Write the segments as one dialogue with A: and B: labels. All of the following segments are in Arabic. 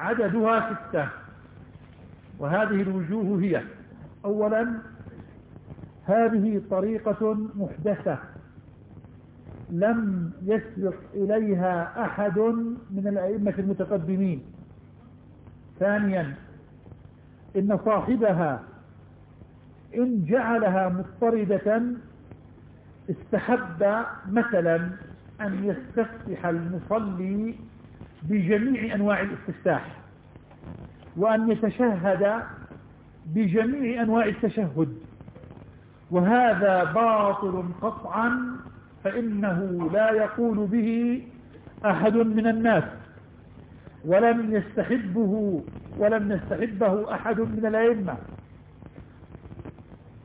A: عددها ستة. وهذه الوجوه هي أولا هذه طريقة محدثة لم يسبق إليها أحد من الأئمة المتقدمين. ثانيا إن صاحبها إن جعلها مضطردة استحب مثلا أن يستفتح المصلي بجميع أنواع الاستفتاح وأن يتشهد بجميع أنواع التشهد. وهذا باطل قطعا فإنه لا يقول به أحد من الناس ولم يستحبه ولم يستحبه أحد من الأئمة.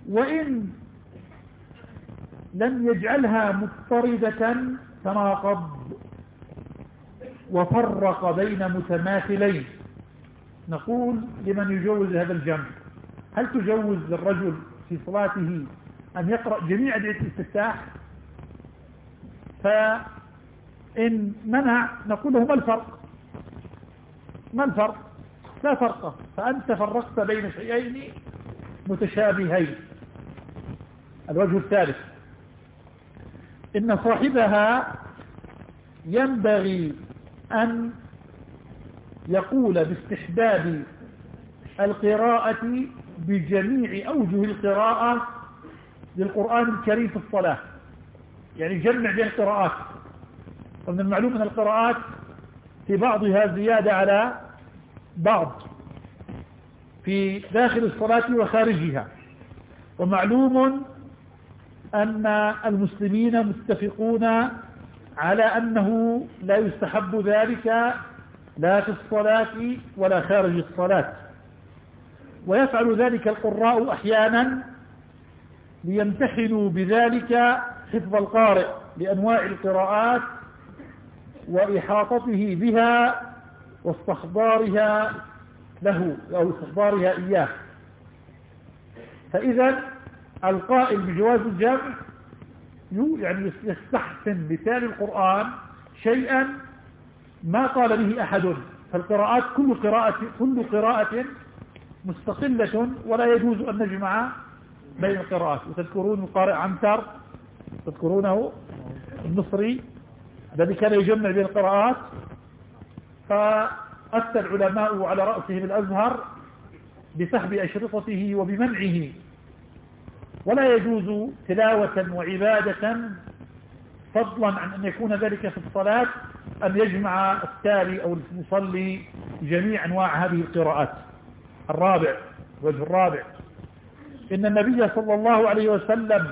A: وإن لم يجعلها مضطردة تناقض وفرق بين متماثلين. نقول لمن يجوز هذا الجمع. هل تجوز للرجل في صلاته أن يقرأ جميع أدعية الاستفتاح؟ فإن منع نقول له ما الفرق؟ ما الفرق؟ لا فرق. فأنت فرقت بين شيئين متشابهين. الوجه الثالث. إن صاحبها ينبغي أن يقول باستحباب القراءة بجميع أوجه القراءة للقرآن الكريم في الصلاة. يعني جمع بين القراءات. ومن المعلوم أن القراءات في بعضها زيادة على بعض في داخل الصلاة وخارجها. ومعلوم أن المسلمين متفقون على أنه لا يستحب ذلك لا في الصلاة ولا خارج الصلاة. ويفعل ذلك القراء أحيانا ليمتحنوا بذلك حفظ القارئ لأنواع القراءات وإحاطته بها واستحضارها له أو استحضارها إياه. فإذا القائل بجواز الجمع يعني يستحسن بتال القرآن شيئا ما قال به أحد. فالقراءات كل قراءة كل قراءة مستقلة ولا يجوز أن نجمع بين القراءات. وتذكرون القارئ عنتر تذكرونه المصري الذي كان يجمع بين القراءات. فأتى العلماء على رأسهم الأزهر بسحب أشرطته وبمنعه. ولا يجوز تلاوة وعبادة فضلا عن أن يكون ذلك في الصلاة أن يجمع التالي أو المصلي جميع أنواع هذه القراءات. الرابع الوجه الرابع. إن النبي صلى الله عليه وسلم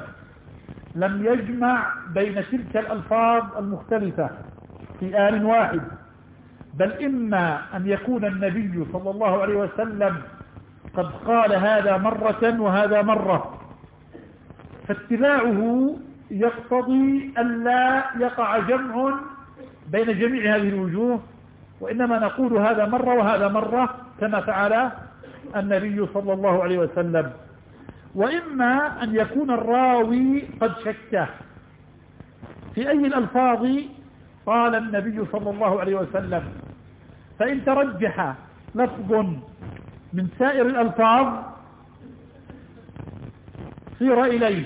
A: لم يجمع بين تلك الألفاظ المختلفة في آن واحد بل إما أن يكون النبي صلى الله عليه وسلم قد قال هذا مرة وهذا مرة. فاتباعه يقتضي أن لا يقع جمع بين جميع هذه الوجوه وإنما نقول هذا مرة وهذا مرة كما فعل النبي صلى الله عليه وسلم. وإما أن يكون الراوي قد شك. في أي الألفاظ قال النبي صلى الله عليه وسلم فإن ترجح لفظ من سائر الألفاظ صير إليه.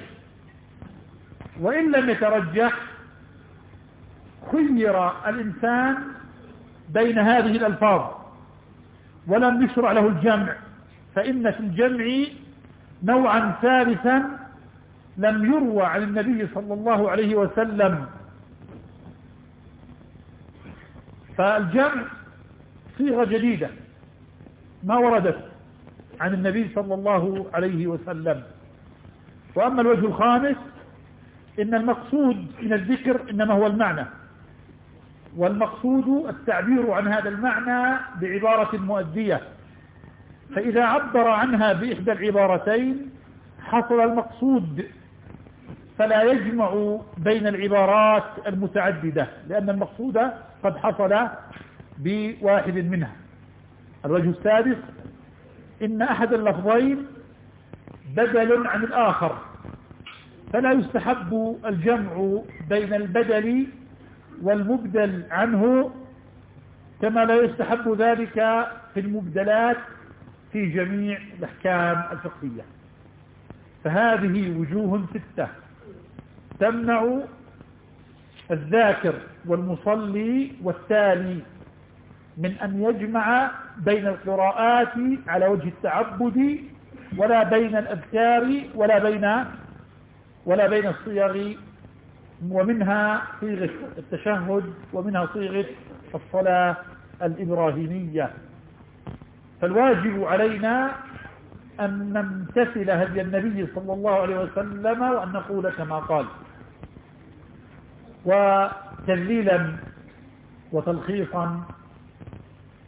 A: وإن لم يترجح خير الإنسان بين هذه الألفاظ ولم يشرع له الجمع فإن في الجمع نوعا ثالثا لم يروى عن النبي صلى الله عليه وسلم. فالجمع صيغة جديدة. ما وردت عن النبي صلى الله عليه وسلم. وأما الوجه الخامس إن المقصود من الذكر إنما هو المعنى. والمقصود التعبير عن هذا المعنى بعبارة مؤدية. فإذا عبر عنها بإحدى العبارتين حصل المقصود فلا يجمع بين العبارات المتعددة لأن المقصود قد حصل بواحد منها. الوجه السادس إن أحد اللفظين بدل عن الآخر. فلا يستحب الجمع بين البدل والمبدل عنه كما لا يستحب ذلك في المبدلات في جميع الأحكام الفقهية. فهذه وجوه ستة. تمنع الذاكر والمصلي والتالي من أن يجمع بين القراءات على وجه التعبد ولا بين الأذكار ولا بين ولا بين الصيغ ومنها صيغة التشهد ومنها صيغة الصلاة الإبراهيمية. فالواجب علينا أن نمتثل هدي النبي صلى الله عليه وسلم وأن نقول كما قال. وتذليلا وتلخيصا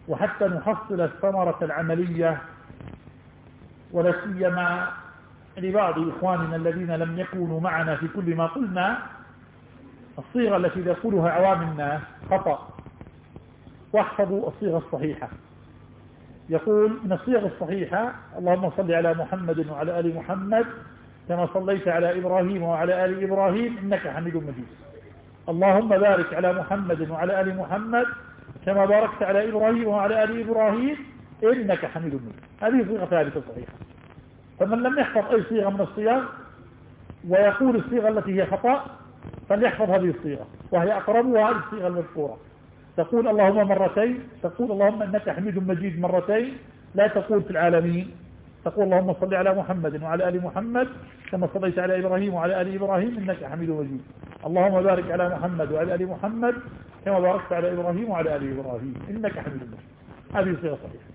A: وحتى نحصل الثمرة العملية ولا سيما لبعض إخواننا الذين لم يكونوا معنا في كل ما قلنا الصيغة التي يقولها عوام الناس خطأ. واحفظوا الصيغة الصحيحة. يقول من الصيغ الصحيحة اللهم صل على محمد وعلى آل محمد كما صليت على إبراهيم وعلى آل إبراهيم إنك حميد مجيد. اللهم بارك على محمد وعلى آل محمد كما باركت على إبراهيم وعلى آل إبراهيم إنك حميد مجيد. هذه صيغة ثابتة صحيحة. فمن لم يحفظ أي صيغة من الصيغ ويقول الصيغة التي هي خطأ فليحفظ هذه الصيغة وهي أقربها الصيغة المذكورة. تقول اللهم مرتين تقول اللهم إنك حميد مجيد مرتين لا تقول في العالمين. تقول اللهم صل على محمد وعلى آل محمد كما صليت على إبراهيم وعلى آل إبراهيم إنك حميد مجيد. اللهم بارك على محمد وعلى آل محمد كما باركت على إبراهيم وعلى آل إبراهيم إنك حميد مجيد. هذه صيغة صحيحة.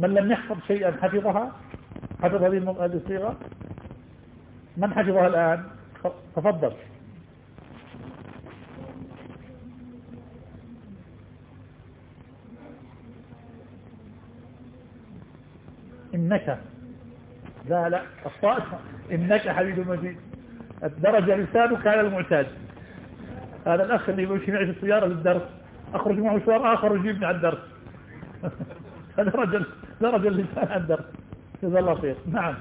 A: من لم يحفظ شيئا حفظها؟ حفظ هذه الصيغة؟ من حفظها الآن؟ تفضل. إنك لا لا الطائف إنك حبيب مجيد. الدرجة لسانك على المعتاد. هذا الأخ اللي يمشي معي في السيارة للدرس أخرج معه مشوار آخر ويجيبني على الدرس هذا رجل. درجة اللسان على الدرس جزا الله خير. نعم.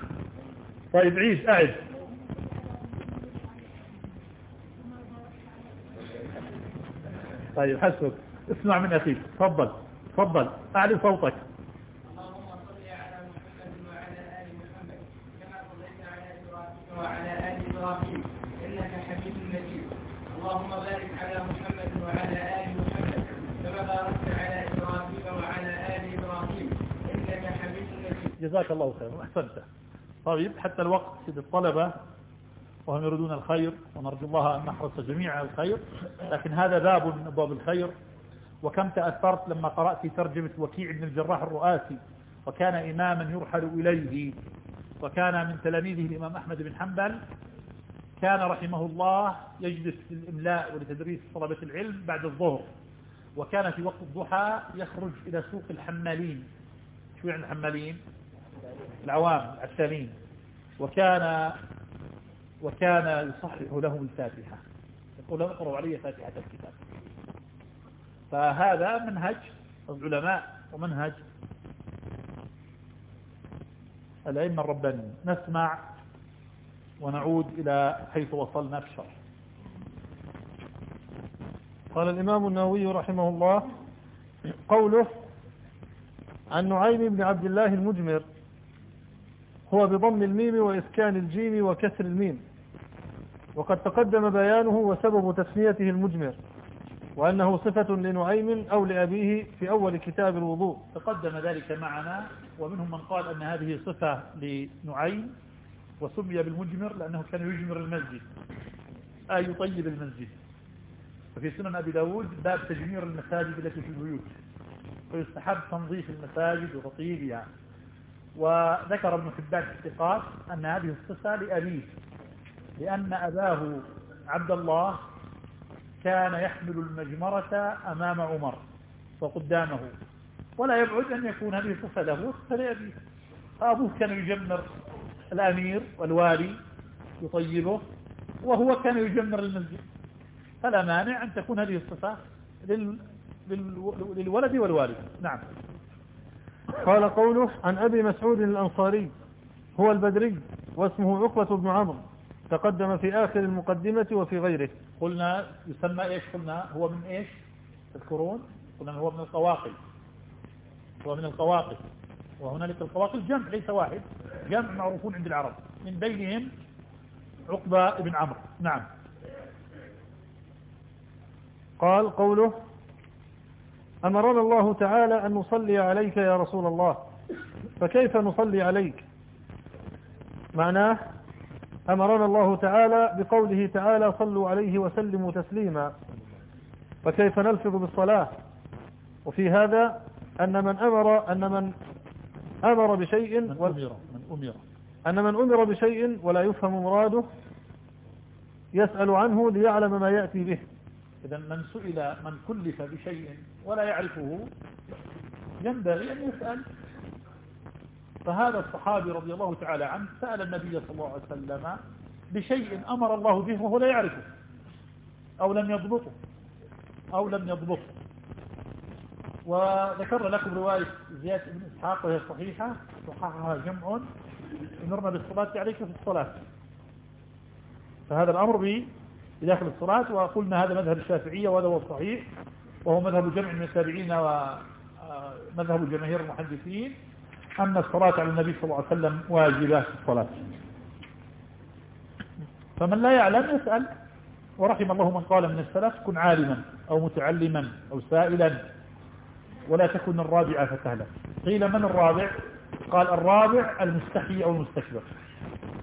A: طيب عيش أعد. طيب حسبك. اسمع من أخيك. تفضل. تفضل. أعلي صوتك. جزاك الله خيرا. أحسنت. طيب حتى الوقت سيد الطلبة وهم يريدون الخير ونرجو الله أن نحرص جميعا على الخير. لكن هذا باب من أبواب الخير. وكم تأثرت لما قرأت ترجمة وكيع بن الجراح الرؤاسي وكان إماما يرحل إليه وكان من تلاميذه الإمام أحمد بن حنبل. كان رحمه الله يجلس للإملاء ولتدريس طلبة العلم بعد الظهر. وكان في وقت الضحى يخرج إلى سوق الحمالين. شو يعني الحمالين؟ العوام العسالين وكان وكان يصحح لهم الفاتحة. يقول لهم اقرأوا علي فاتحة الكتاب. فهذا منهج العلماء ومنهج الأئمة الربانيين. نسمع ونعود إلى حيث وصلنا في الشرح.
B: قال الإمام النووي رحمه الله قوله عن نعيم بن عبد الله المجمر هو بضم الميم وإسكان الجيم وكسر الميم. وقد تقدم بيانه وسبب تسميته المجمر وأنه صفة لنعيم أو لأبيه في أول كتاب الوضوء.
A: تقدم ذلك معنا ومنهم من قال أن هذه صفة لنعيم وسمي بالمجمر لأنه كان يجمر المسجد. آه يطيب المسجد. وفي سنن أبي داود باب تجمير المساجد التي في البيوت. ويستحب تنظيف المساجد وتطييبها وذكر ابن حبان الثقات أن هذه الصفة لأبيه لأن أباه عبد الله كان يحمل المجمرة أمام عمر وقدامه ولا يبعد أن يكون هذه صفة له فلأبيه أبوه كان يجمر الأمير والوالي يطيبه وهو كان يجمر المسجد. فلا مانع أن تكون هذه الصفة للولد والوالد. نعم.
B: قال قوله عن أبي مسعود الأنصاري هو البدري واسمه عقبة بن عمرو تقدم في آخر المقدمة وفي غيره.
A: قلنا يسمى إيش؟ قلنا هو من إيش؟ تذكرون؟ قلنا هو من القواقل هو من القواقل وهنالك القواقل جمع ليس واحد. جمع معروفون عند العرب. من بينهم عقبة بن عمرو. نعم.
B: قال قوله أمرنا الله تعالى أن نصلي عليك يا رسول الله. فكيف نصلي عليك؟ معناه أمرنا الله تعالى بقوله تعالى صلوا عليه وسلموا تسليما. فكيف نلفظ بالصلاة؟ وفي هذا أن من أمر أن من أمر بشيء
A: من أمر من أمر.
B: أن من أمر بشيء ولا يفهم مراده يسأل عنه ليعلم ما يأتي به.
A: إذا من سئل من كلف بشيء ولا يعرفه ينبغي أن يسأل. فهذا الصحابي رضي الله تعالى عنه سأل النبي صلى الله عليه وسلم بشيء أمر الله به وهو لا يعرفه أو لم يضبطه أو لم يضبطه. وذكرنا لكم رواية زياد بن إسحاق وهي صحيحة صححها جمع أمرنا بالصلاة عليك في الصلاة. فهذا الأمر بداخل الصلاة وقلنا هذا مذهب الشافعية وهذا هو الصحيح وهو مذهب جمع من التابعين ومذهب جماهير المحدثين أن الصلاة على النبي صلى الله عليه وسلم واجبة في الصلاة. فمن لا يعلم يسأل. ورحم الله من قال من السلف كن عالما أو متعلما أو سائلا ولا تكن الرابعة فتهلك. قيل من الرابع؟ قال الرابع المستحي أو المستكبر.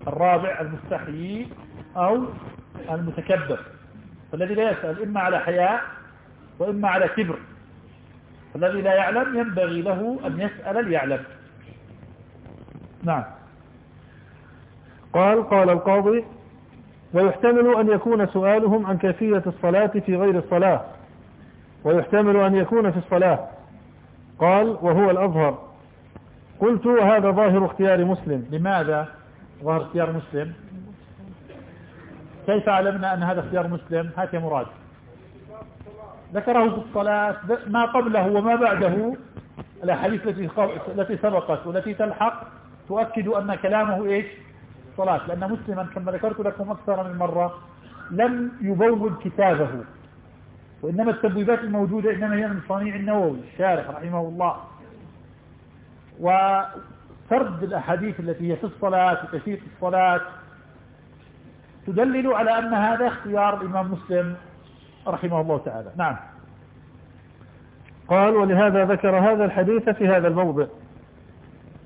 A: الرابع المستحي أو المتكبر فالذي لا يسأل إما على حياء وإما على كبر فالذي لا يعلم ينبغي له أن يسأل ليعلم. نعم.
B: قال قال القاضي ويحتمل أن يكون سؤالهم عن كيفية الصلاة في غير الصلاة. ويحتمل أن يكون في الصلاة. قال وهو الأظهر. قلت وهذا ظاهر اختيار مسلم.
A: لماذا ظاهر اختيار مسلم؟ كيف علمنا أن هذا اختيار مسلم؟ هات يا مراد. ذكره في الصلاة ما قبله وما بعده الأحاديث التي التي سبقت والتي تلحق تؤكد أن كلامه إيش؟ صلاة. لأن مسلما كما ذكرت لكم أكثر من مرة لم يبوب كتابه. وإنما التبويبات الموجودة إنما هي من صنيع النووي الشارح رحمه الله. وسرد الأحاديث التي هي في الصلاة وكيفية الصلاة تدلل على أن هذا اختيار الإمام مسلم رحمه الله تعالى. نعم.
B: قال ولهذا ذكر هذا الحديث في هذا الموضع.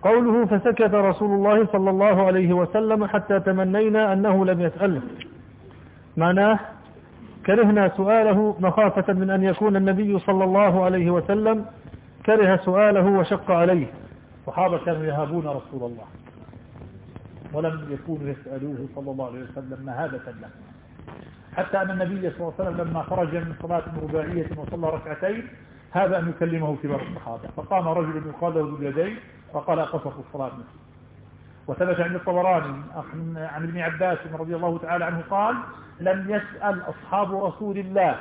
B: قوله فسكت رسول الله صلى الله عليه وسلم حتى تمنينا أنه لم يسأله. معناه كرهنا سؤاله مخافة من أن يكون النبي صلى الله عليه وسلم كره سؤاله وشق عليه.
A: صحابة كانوا يهابون رسول الله. ولم يكونوا يسألوه صلى الله عليه وسلم مهابة له. حتى أن النبي صلى الله عليه وسلم لما خرج من صلاة رباعية وصلى ركعتين هذا أن يكلمه كبار الصحابة. فقام رجل يقال له باليدين فقال قصص الصلاة. وثبت عند الطبراني عن ابن عباس رضي الله تعالى عنه قال لم يسأل أصحاب رسول الله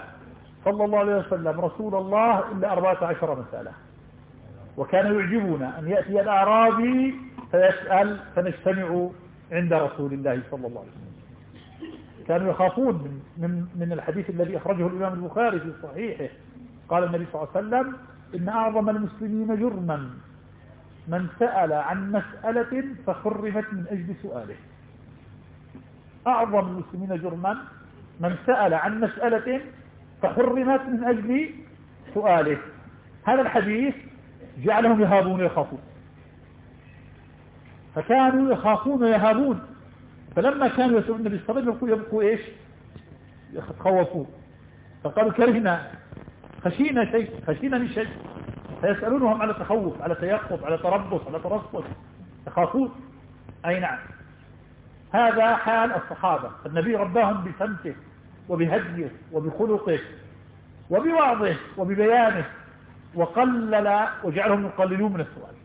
A: صلى الله عليه وسلم رسول الله إلا أربعة عشر مسألة وكان يعجبنا أن يأتي الأعرابي فيسأل فنجتمع عند رسول الله صلى الله عليه وسلم. كانوا يخافون من, من, من الحديث الذي أخرجه الإمام البخاري في صحيحه. قال النبي صلى الله عليه وسلم إن أعظم المسلمين جرما. من سأل عن مسألة فخرمت من أجل سؤاله. أعظم المسلمين جرما. من سأل عن مسألة فحرمت من أجل سؤاله. هذا الحديث جعلهم يهابون ويخافون. فكانوا يخافون ويهابون. فلما كانوا يسألون النبي صلى الله عليه وسلم يبقوا إيش؟ يتخوفون فقالوا كرهنا. خشينا شيء. خشينا من شيء. فيسألونهم على تخوف على تيقظ على تربص على ترصد. يخافون. أي نعم. هذا حال الصحابة. النبي رباهم بسمته وبهديه وبخلقه وبوعظه وببيانه وقلل وجعلهم يقللون من السؤال.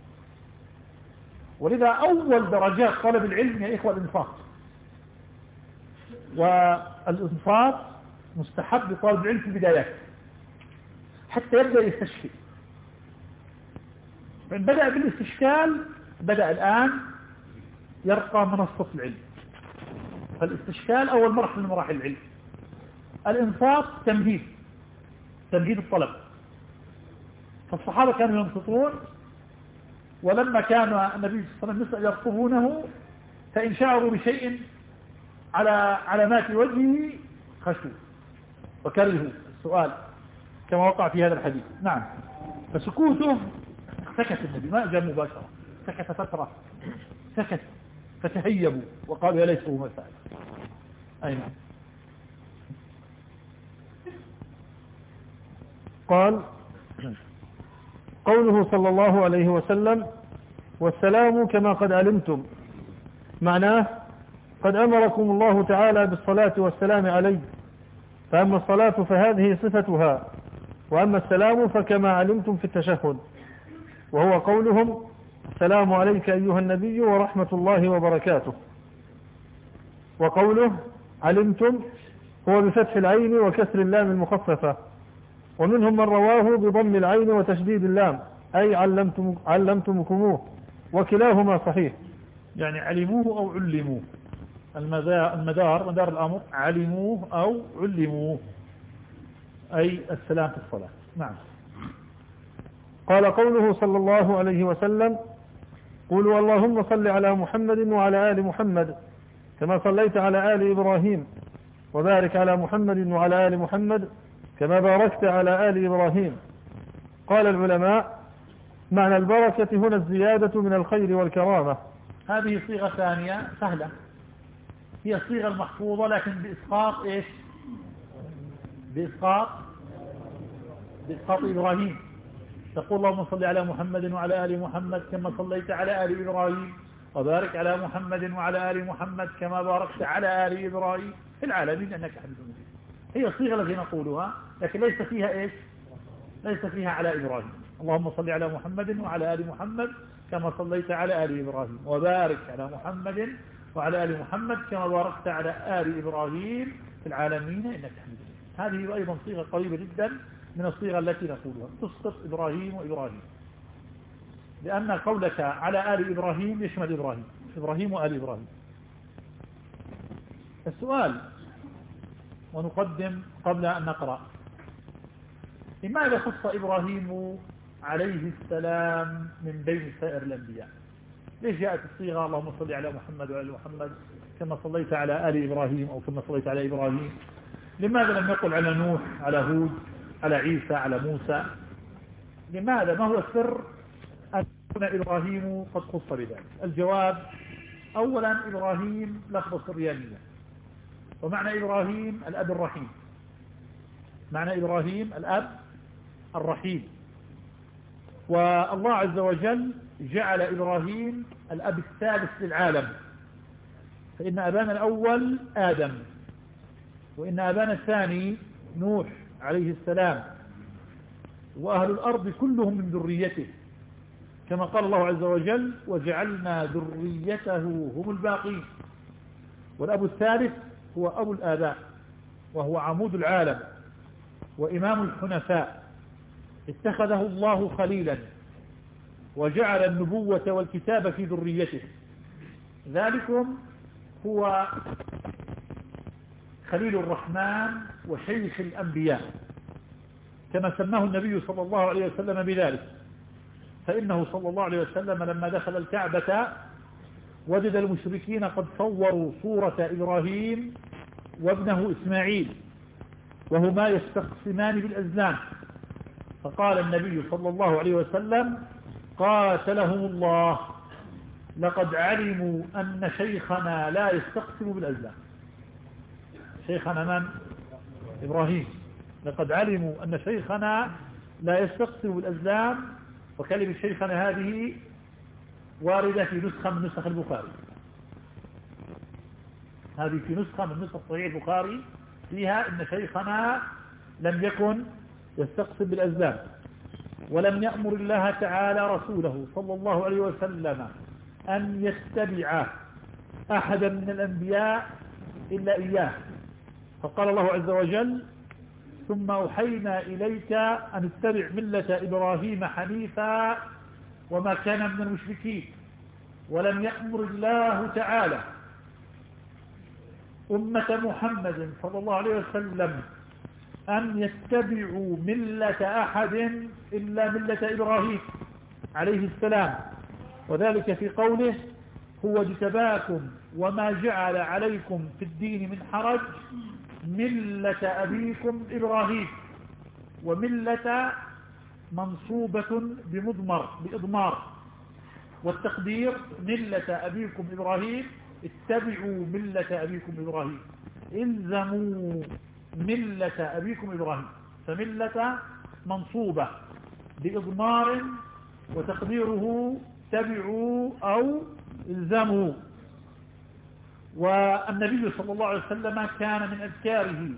A: ولذا أول درجات طلب العلم يا إخوة الإنفاق. والإنفاق مستحب لطالب العلم في البدايات حتى يبدأ يستشفي. فإن بدأ بالاستشكال بدأ الآن يرقى منصة العلم. فالاستشكال أول مرحلة من مراحل العلم. الإنفاق تمهيد تمهيد الطلب. فالصحابة كانوا ينصتون ولما كان النبي صلى الله عليه وسلم يرقبونه فإن شعروا بشيء على علامات وجهه خشوا وكرهوا. السؤال كما وقع في هذا الحديث. نعم. فسكوته سكت النبي ما أجاب مباشرة. سكت فترة. سكت فتهيبوا وقالوا يا ليته مسائل أي نعم.
B: قال قوله صلى الله عليه وسلم والسلام كما قد علمتم. معناه قد أمركم الله تعالى بالصلاة والسلام عليه. فأما الصلاة فهذه صفتها وأما السلام فكما علمتم في التشهد. وهو قولهم السلام عليك أيها النبي ورحمة الله وبركاته. وقوله علمتم هو بفتح العين وكسر اللام المخففة. ومنهم من رواه بضم العين وتشديد اللام أي علمتم علمتمكموه وكلاهما صحيح.
A: يعني علموه أو علموه. المدار مدار الأمر علموه أو علموه. أي السلام في الصلاة. نعم.
B: قال قوله صلى الله عليه وسلم قولوا اللهم صل على محمد وعلى آل محمد كما صليت على آل إبراهيم وبارك على محمد وعلى آل محمد كما باركت على آل إبراهيم. قال العلماء معنى البركة هنا الزيادة من الخير والكرامة.
A: هذه صيغة ثانية سهلة. هي الصيغة المحفوظة لكن بإسقاط إيش؟ بإسقاط بإسقاط إبراهيم. تقول اللهم صل على محمد وعلى آل محمد كما صليت على آل إبراهيم وبارك على محمد وعلى آل محمد كما باركت على آل إبراهيم في العالمين أنك حميد مجيد. هي الصيغة التي نقولها. لكن ليس فيها إيش؟ ليس فيها على إبراهيم. اللهم صل على محمد وعلى آل محمد كما صليت على آل إبراهيم. وبارك على محمد وعلى آل محمد كما باركت على آل إبراهيم في العالمين. إنك حميد هذه أيضا صيغة قريبة جدا من الصيغة التي نقولها. تسقط إبراهيم وإبراهيم. لأن قولك على آل إبراهيم يشمل إبراهيم. إبراهيم وآل إبراهيم. السؤال. ونقدم قبل أن نقرأ. لماذا خص إبراهيم عليه السلام من بين سائر الأنبياء؟ ليش جاءت الصيغة اللهم صل على محمد وعلى محمد كما صليت على آل إبراهيم أو كما صليت على إبراهيم؟ لماذا لم يقل على نوح على هود على عيسى على موسى؟ لماذا؟ ما هو السر أن يكون إبراهيم قد خص بذلك؟ الجواب أولا إبراهيم لفظ سريانية ومعنى إبراهيم الأب الرحيم. معنى إبراهيم الأب الرحيم والله عز وجل جعل إبراهيم الأب الثالث للعالم. فإن أبانا الأول آدم وإن أبانا الثاني نوح عليه السلام وأهل الأرض كلهم من ذريته كما قال الله عز وجل وجعلنا ذريته هم الباقين والأب الثالث هو أبو الآباء وهو عمود العالم وإمام الحنفاء. اتخذه الله خليلا وجعل النبوة والكتاب في ذريته. ذلكم هو خليل الرحمن وشيخ الأنبياء. كما سماه النبي صلى الله عليه وسلم بذلك. فإنه صلى الله عليه وسلم لما دخل الكعبة وجد المشركين قد صوروا صورة إبراهيم وابنه إسماعيل وهما يستقسمان بالأزلام. فقال النبي صلى الله عليه وسلم قاتلهم الله. لقد علموا أن شيخنا لا يستقسم بالأزلام. شيخنا من؟ إبراهيم. لقد علموا أن شيخنا لا يستقسم بالأزلام وكلمة شيخنا هذه واردة في نسخة من نسخ البخاري. هذه في نسخة من نسخ صحيح البخاري فيها إن شيخنا لم يكن يستقسم بالأزلام. ولم يأمر الله تعالى رسوله صلى الله عليه وسلم أن يتبع أحدا من الأنبياء إلا إياه. فقال الله عز وجل ثم أوحينا إليك أن اتبع ملة إبراهيم حنيفا وما كان من المشركين. ولم يأمر الله تعالى أمة محمد صلى الله عليه وسلم أن يتبعوا ملة أحد إلا ملة إبراهيم عليه السلام. وذلك في قوله هو اجتباكم وما جعل عليكم في الدين من حرج ملة أبيكم إبراهيم. وملة منصوبة بمضمر بإضمار. والتقدير ملة أبيكم إبراهيم اتبعوا ملة أبيكم إبراهيم. إلزموا ملة أبيكم إبراهيم فملة منصوبة بإضمار وتقديره تبعوا أو الزموا والنبي صلى الله عليه وسلم كان من أذكاره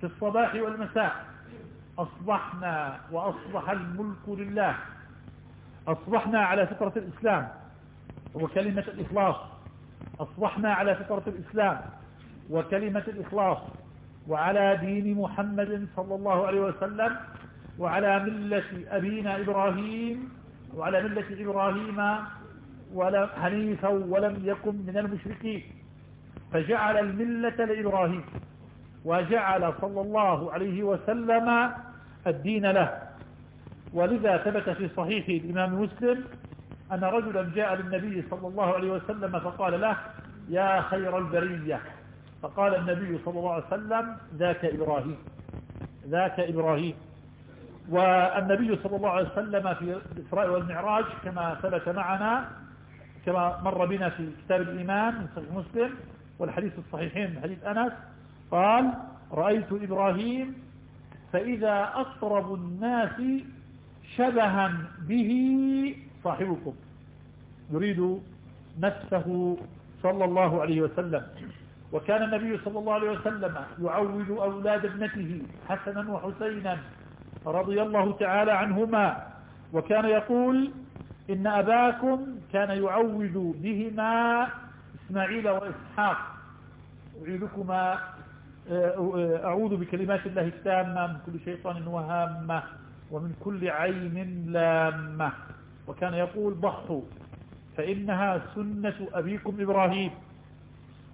A: في الصباح والمساء أصبحنا وأصبح الملك لله أصبحنا على فطرة الإسلام وكلمة الإخلاص أصبحنا على فطرة الإسلام وكلمة الإخلاص. وعلى دين محمد صلى الله عليه وسلم وعلى ملة أبينا إبراهيم وعلى ملة إبراهيم حنيفا ولم يكن من المشركين. فجعل الملة لإبراهيم وجعل صلى الله عليه وسلم الدين له. ولذا ثبت في صحيح الإمام مسلم أن رجلا جاء للنبي صلى الله عليه وسلم فقال له يا خير البرية. فقال النبي صلى الله عليه وسلم ذاك إبراهيم ذاك إبراهيم. والنبي صلى الله عليه وسلم في الإسراء والمعراج كما ثبت معنا كما مر بنا في كتاب الإيمان من صحيح مسلم والحديث الصحيحين من حديث أنس قال رأيت إبراهيم فإذا أقرب الناس شبها به صاحبكم. يريد نفسه صلى الله عليه وسلم. وكان النبي صلى الله عليه وسلم يعود أولاد ابنته حسنا وحسينا رضي الله تعالى عنهما. وكان يقول إن أباكم كان يعوذ بهما إسماعيل وإسحاق. أعيذكما أعوذ بكلمات الله التامة من كل شيطان وهامة ومن كل عين لامة. وكان يقول ضحوا فإنها سنة أبيكم إبراهيم.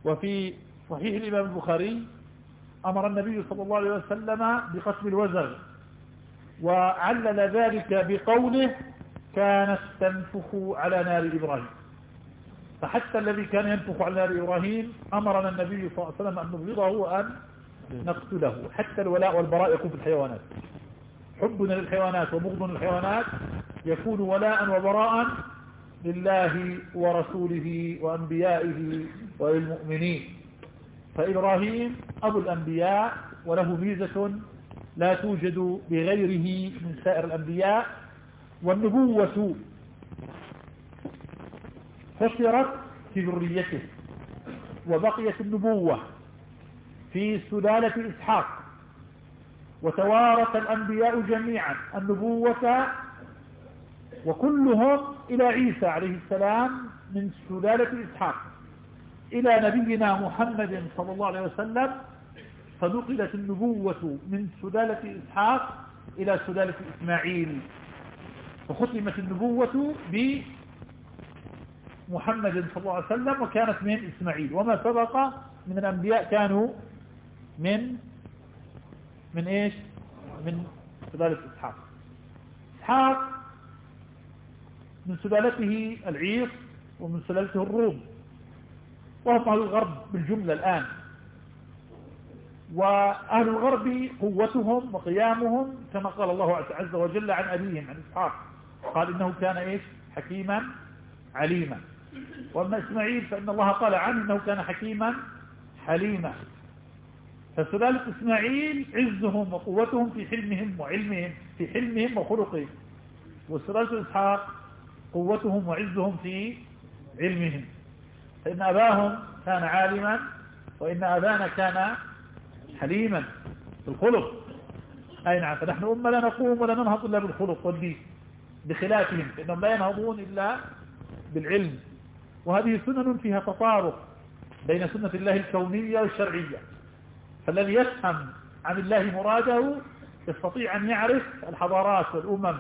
A: وفي صحيح الإمام البخاري أمر النبي صلى الله عليه وسلم بقتل الوزر وعلل ذلك بقوله كانت تنفخ على نار إبراهيم. فحتى الذي كان ينفخ على نار إبراهيم أمرنا النبي صلى الله عليه وسلم أن نبغضه وأن نقتله. حتى الولاء والبراء يكون في الحيوانات. حبنا للحيوانات وبغضنا للحيوانات يكون ولاء وبراء لله ورسوله وأنبيائه وللمؤمنين. فإبراهيم أبو الأنبياء وله ميزة لا توجد بغيره من سائر الأنبياء والنبوة حصرت في ذريته وبقيت النبوة في سلالة إسحاق وتوارث الأنبياء جميعا. النبوة وكلهم إلى عيسى عليه السلام من سلالة إسحاق. إلى نبينا محمد صلى الله عليه وسلم فنقلت النبوة من سلالة إسحاق إلى سلالة إسماعيل. وختمت النبوة بمحمد صلى الله عليه وسلم وكانت من إسماعيل. وما سبق من الأنبياء كانوا من من إيش؟ من سلالة إسحاق. إسحاق من سلالته العير ومن سلالته الروم. وهم أهل الغرب بالجملة الآن. وأهل الغرب قوتهم وقيامهم كما قال الله عز وجل عن أبيهم عن إسحاق. قال إنه كان إيش؟ حكيما عليما. وأما إسماعيل فإن الله قال عنه إنه كان حكيما حليما. فسلالة إسماعيل عزهم وقوتهم في حلمهم وعلمهم في حلمهم وخلقهم. وسلالة إسحاق قوتهم وعزهم في علمهم. فإن أباهم كان عالما وإن أبانا كان حليما في الخلق. أي نعم فنحن أمة لا نقوم ولا ننهض إلا بالخلق والدين بخلافهم فإنهم لا ينهضون إلا بالعلم. وهذه سنن فيها تطارق بين سنة الله الكونية والشرعية. فالذي يفهم عن الله مراده يستطيع أن يعرف الحضارات والأمم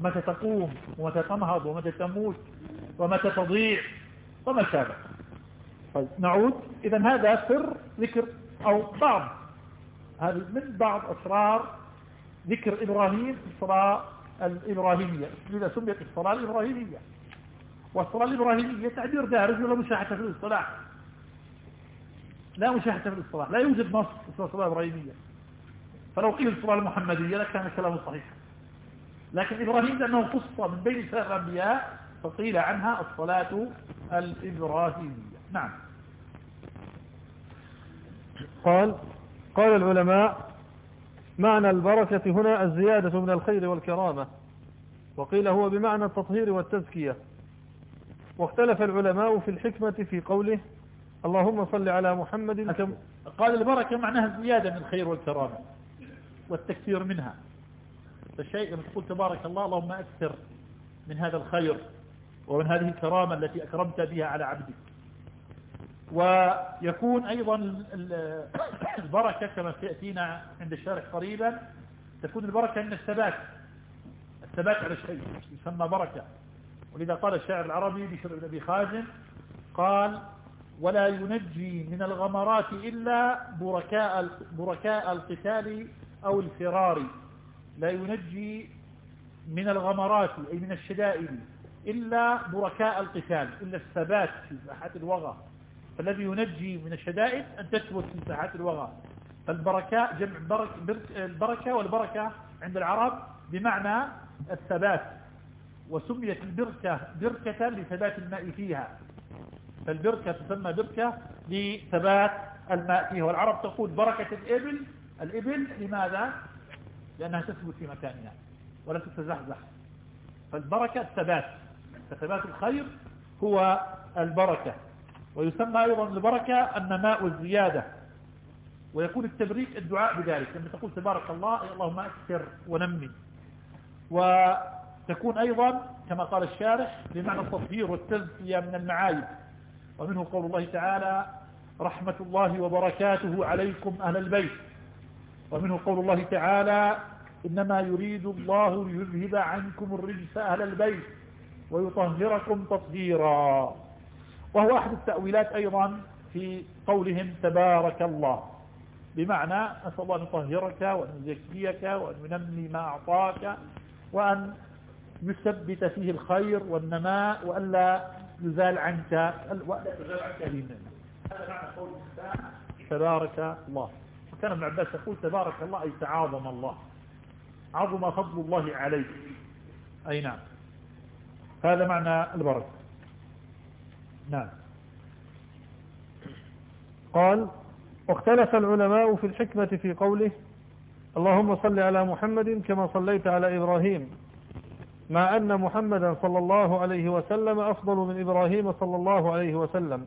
A: متى تقوم ومتى تنهض ومتى تموت ومتى تضيع وما شابه. طيب نعود. إذا هذا سر ذكر أو بعض. هذه من بعض أسرار ذكر إبراهيم الصلاة الإبراهيمية. لذا سميت الصلاة الإبراهيمية. والصلاة الإبراهيمية تعبير دارج ولا مشاحة في الاصطلاح لا مشاحة في الاصطلاح لا يوجد نص في الصلاة الإبراهيمية. فلو قيل الصلاة المحمدية لكان الكلام صحيح. لكن إبراهيم لأنه قصة من بين سائر الأنبياء فقيل عنها الصلاة الإبراهيمية. نعم.
B: قال قال العلماء معنى البركة هنا الزيادة من الخير والكرامة. وقيل هو بمعنى التطهير والتزكية. واختلف العلماء في الحكمة في قوله اللهم صل على محمد
A: كم قال البركة معناها الزيادة من الخير والكرامة والتكثير منها. فالشيء تقول تبارك الله اللهم أكثر من هذا الخير ومن هذه الكرامة التي أكرمت بها على عبدك. ويكون أيضا البركة كما سيأتينا عند الشارح قريبا تكون البركة من الثبات. الثبات على الشيء يسمى بركة. ولذا قال الشاعر العربي بشر بن أبي خازن قال ولا ينجي من الغمرات إلا بركاء, بركاء القتال أو الفرار. لا ينجي من الغمرات أي من الشدائد إلا بركاء القتال إلا الثبات في ساحات الوغى. فالذي ينجي من الشدائد أن تثبت في ساحات الوغى. فالبركاء جمع برك البركة والبركة عند العرب بمعنى الثبات. وسميت البركة بركة لثبات الماء فيها. فالبركة تسمى بركة لثبات الماء فيها. والعرب تقول بركة الإبل الإبل لماذا؟ لأنها تثبت في مكانها ولا تتزحزح. فالبركة الثبات فثبات الخير هو البركة ويسمى أيضا البركة النماء والزيادة ويكون التبريك الدعاء بذلك لما تقول تبارك الله اللهم أكثر ونمي. وتكون أيضا كما قال الشارح بمعنى التطهير والتزكية من المعايب ومنه قول الله تعالى رحمة الله وبركاته عليكم أهل البيت. ومنه قول الله تعالى إنما يريد الله ليذهب عنكم الرجس أهل البيت ويطهركم تطهيرا. وهو أحد التأويلات أيضا في قولهم تبارك الله. بمعنى أسأل الله أن يطهرك وأن يزكيك وأن ينمي ما أعطاك وأن يثبت فيه الخير والنماء وألا يزال عنك وألا يزال عنك هذه النعمة هذا معنى قول تبارك الله. وكان ابن عباس يقول تبارك الله أي تعاظم الله. عظم فضل الله عليك أي نعم. هذا معنى البركة. نعم.
B: قال واختلف العلماء في الحكمة في قوله اللهم صل على محمد كما صليت على إبراهيم مع أن محمدا صلى الله عليه وسلم أفضل من إبراهيم صلى الله عليه وسلم.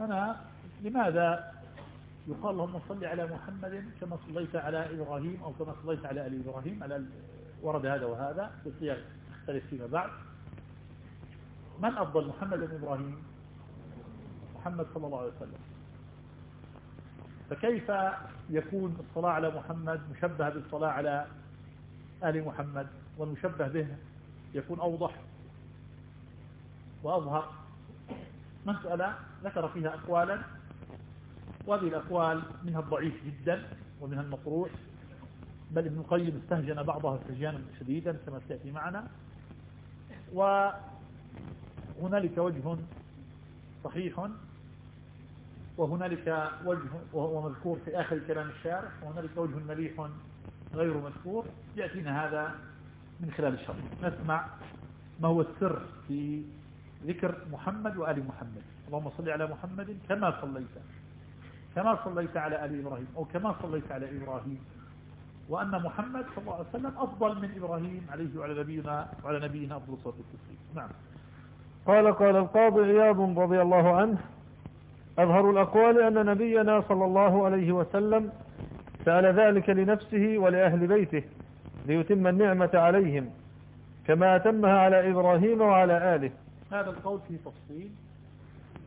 A: أنا لماذا يقال اللهم صل على محمد كما صليت على إبراهيم أو كما صليت على آل إبراهيم. على ورد هذا وهذا بصيغ تختلف فيما بعد. من أفضل محمد بن إبراهيم؟ محمد صلى الله عليه وسلم. فكيف يكون الصلاة على محمد مشبه بالصلاة على آل محمد والمشبه به يكون أوضح وأظهر؟ مسألة ذكر فيها أقوالا وهذه الأقوال منها الضعيف جدا ومنها المطروح بل ابن القيم استهجن بعضها استهجانا شديدا كما سيأتي معنا. وهنالك وجه صحيح وهنالك وجه وهو مذكور في آخر كلام الشارح وهنالك وجه مليح غير مذكور. يأتينا هذا من خلال الشرح. نسمع ما هو السر في ذكر محمد وآل محمد. اللهم صل على محمد كما صليت. كما صليت على آل إبراهيم أو كما صليت على إبراهيم. وأن محمد صلى الله عليه وسلم أفضل من إبراهيم عليه وعلى نبينا وعلى نبينا أفضل الصلاة والتسليم نعم.
B: قال قال القاضي عياض رضي الله عنه أظهر الأقوال أن نبينا صلى الله عليه وسلم سأل ذلك لنفسه ولأهل بيته ليتم النعمة عليهم كما أتمها على إبراهيم وعلى آله.
A: هذا القول فيه تفصيل.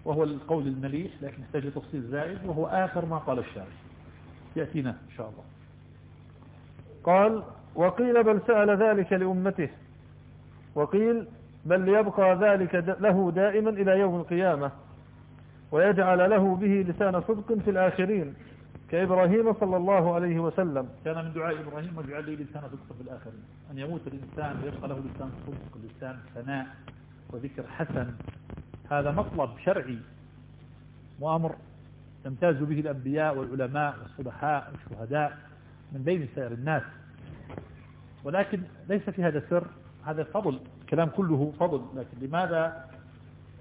A: وهو القول المليح لكن يحتاج تفصيل زائد وهو آخر ما قال الشارع يأتينا إن شاء الله.
B: قال وقيل بل سأل ذلك لأمته. وقيل بل ليبقى ذلك له دائما إلى يوم القيامة ويجعل له به لسان صدق في الآخرين كإبراهيم صلى الله عليه وسلم.
A: كان من دعاء إبراهيم وجعل لي لسان صدق في الآخرين. أن يموت الإنسان ويبقى له لسان صدق لسان ثناء وذكر حسن. هذا مطلب شرعي وأمر يمتاز به الأنبياء والعلماء والصلحاء والشهداء من بين سائر الناس. ولكن ليس في هذا سر هذا فضل الكلام كله فضل. لكن لماذا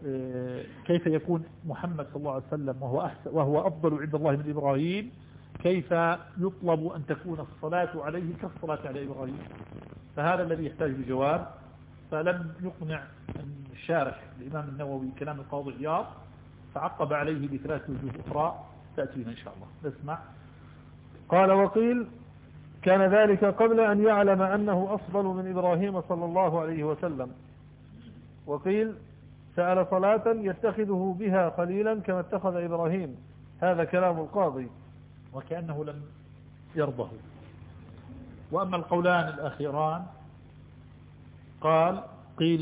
A: آه، كيف يكون محمد صلى الله عليه وسلم وهو, أحسن وهو أفضل عند الله من إبراهيم؟ كيف يطلب أن تكون الصلاة عليه كالصلاة على إبراهيم؟ فهذا الذي يحتاج لجواب. فلم يقنع الشارح الإمام النووي كلام القاضي عياض فعقب عليه بثلاث وجوه أخرى تأتينا إن شاء الله. نسمع.
B: قال وقيل كان ذلك قبل أن يعلم أنه أفضل من إبراهيم صلى الله عليه وسلم. وقيل سأل صلاة يتخذه بها خليلا كما اتخذ إبراهيم. هذا كلام القاضي.
A: وكأنه لم يرضه. وأما القولان الأخيران قال قيل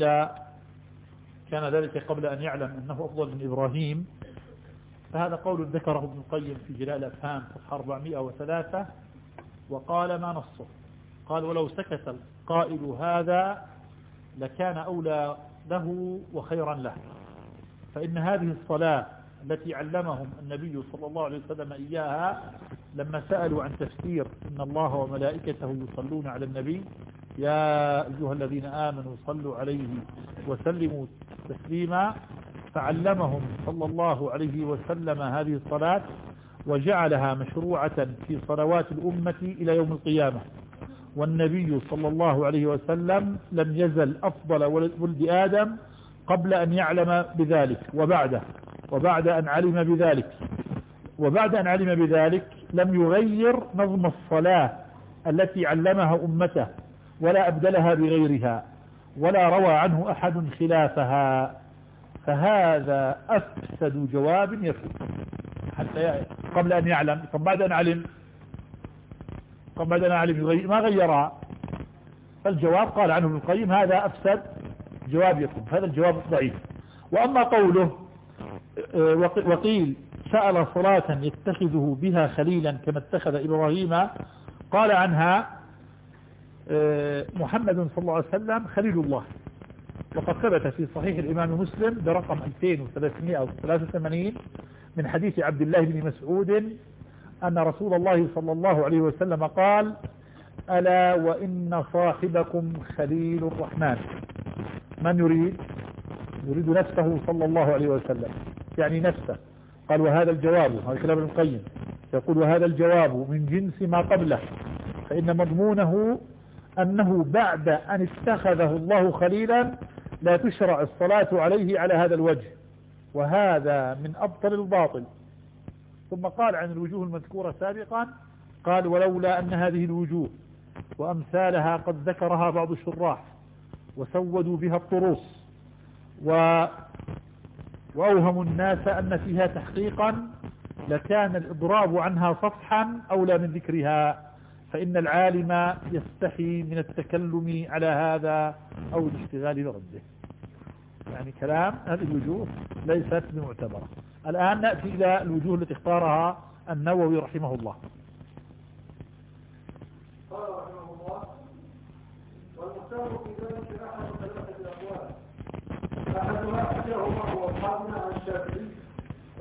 A: كان ذلك قبل أن يعلم أنه أفضل من إبراهيم فهذا قول ذكره ابن القيم في جلاء الأفهام صفحة 403 وقال ما نصه؟ قال ولو سكت القائل هذا لكان أولى له وخيرا له. فإن هذه الصلاة التي علمهم النبي صلى الله عليه وسلم إياها لما سألوا عن تفسير إن الله وملائكته يصلون على النبي يا أيها الذين آمنوا صلوا عليه وسلموا تسليما. فعلمهم صلى الله عليه وسلم هذه الصلاة وجعلها مشروعة في صلوات الأمة إلى يوم القيامة. والنبي صلى الله عليه وسلم لم يزل أفضل ولد آدم قبل أن يعلم بذلك. وبعده وبعد أن علم بذلك وبعد أن علم بذلك لم يغير نظم الصلاة التي علمها أمته. ولا أبدلها بغيرها ولا روى عنه أحد خلافها. فهذا أفسد جواب يفوت حتى قبل أن يعلم. طب بعد أن علم. طب بعد أن علم ما غيرها فالجواب قال عنه ابن القيم هذا أفسد جواب يكون. هذا الجواب ضعيف. وأما قوله وقيل سأل صلاة يتخذه بها خليلا كما اتخذ إبراهيم قال عنها محمد صلى الله عليه وسلم خليل الله. وقد ثبت في صحيح الإمام مسلم برقم 2383 من حديث عبد الله بن مسعود أن رسول الله صلى الله عليه وسلم قال ألا وإن صاحبكم خليل الرحمن. من يريد؟ يريد نفسه صلى الله عليه وسلم. يعني نفسه. قال وهذا الجواب. هذا كلام ابن القيم. يقول وهذا الجواب من جنس ما قبله. فإن مضمونه أنه بعد أن اتخذه الله خليلا لا تشرع الصلاة عليه على هذا الوجه. وهذا من أبطل الباطل. ثم قال عن الوجوه المذكورة سابقا قال ولولا أن هذه الوجوه وأمثالها قد ذكرها بعض الشراح وسودوا بها الطروس و وأوهموا الناس أن فيها تحقيقا لكان الإضراب عنها صفحا أولى من ذكرها. فإن العالم يستحي من التكلم على هذا أو الاشتغال برده. يعني كلام هذه الوجوه ليست بمعتبرة. الآن نأتي إلى الوجوه التي اختارها النووي رحمه الله.
B: قال رحمه الله والمختار في أحد الأقوال أحدها عن الشافعي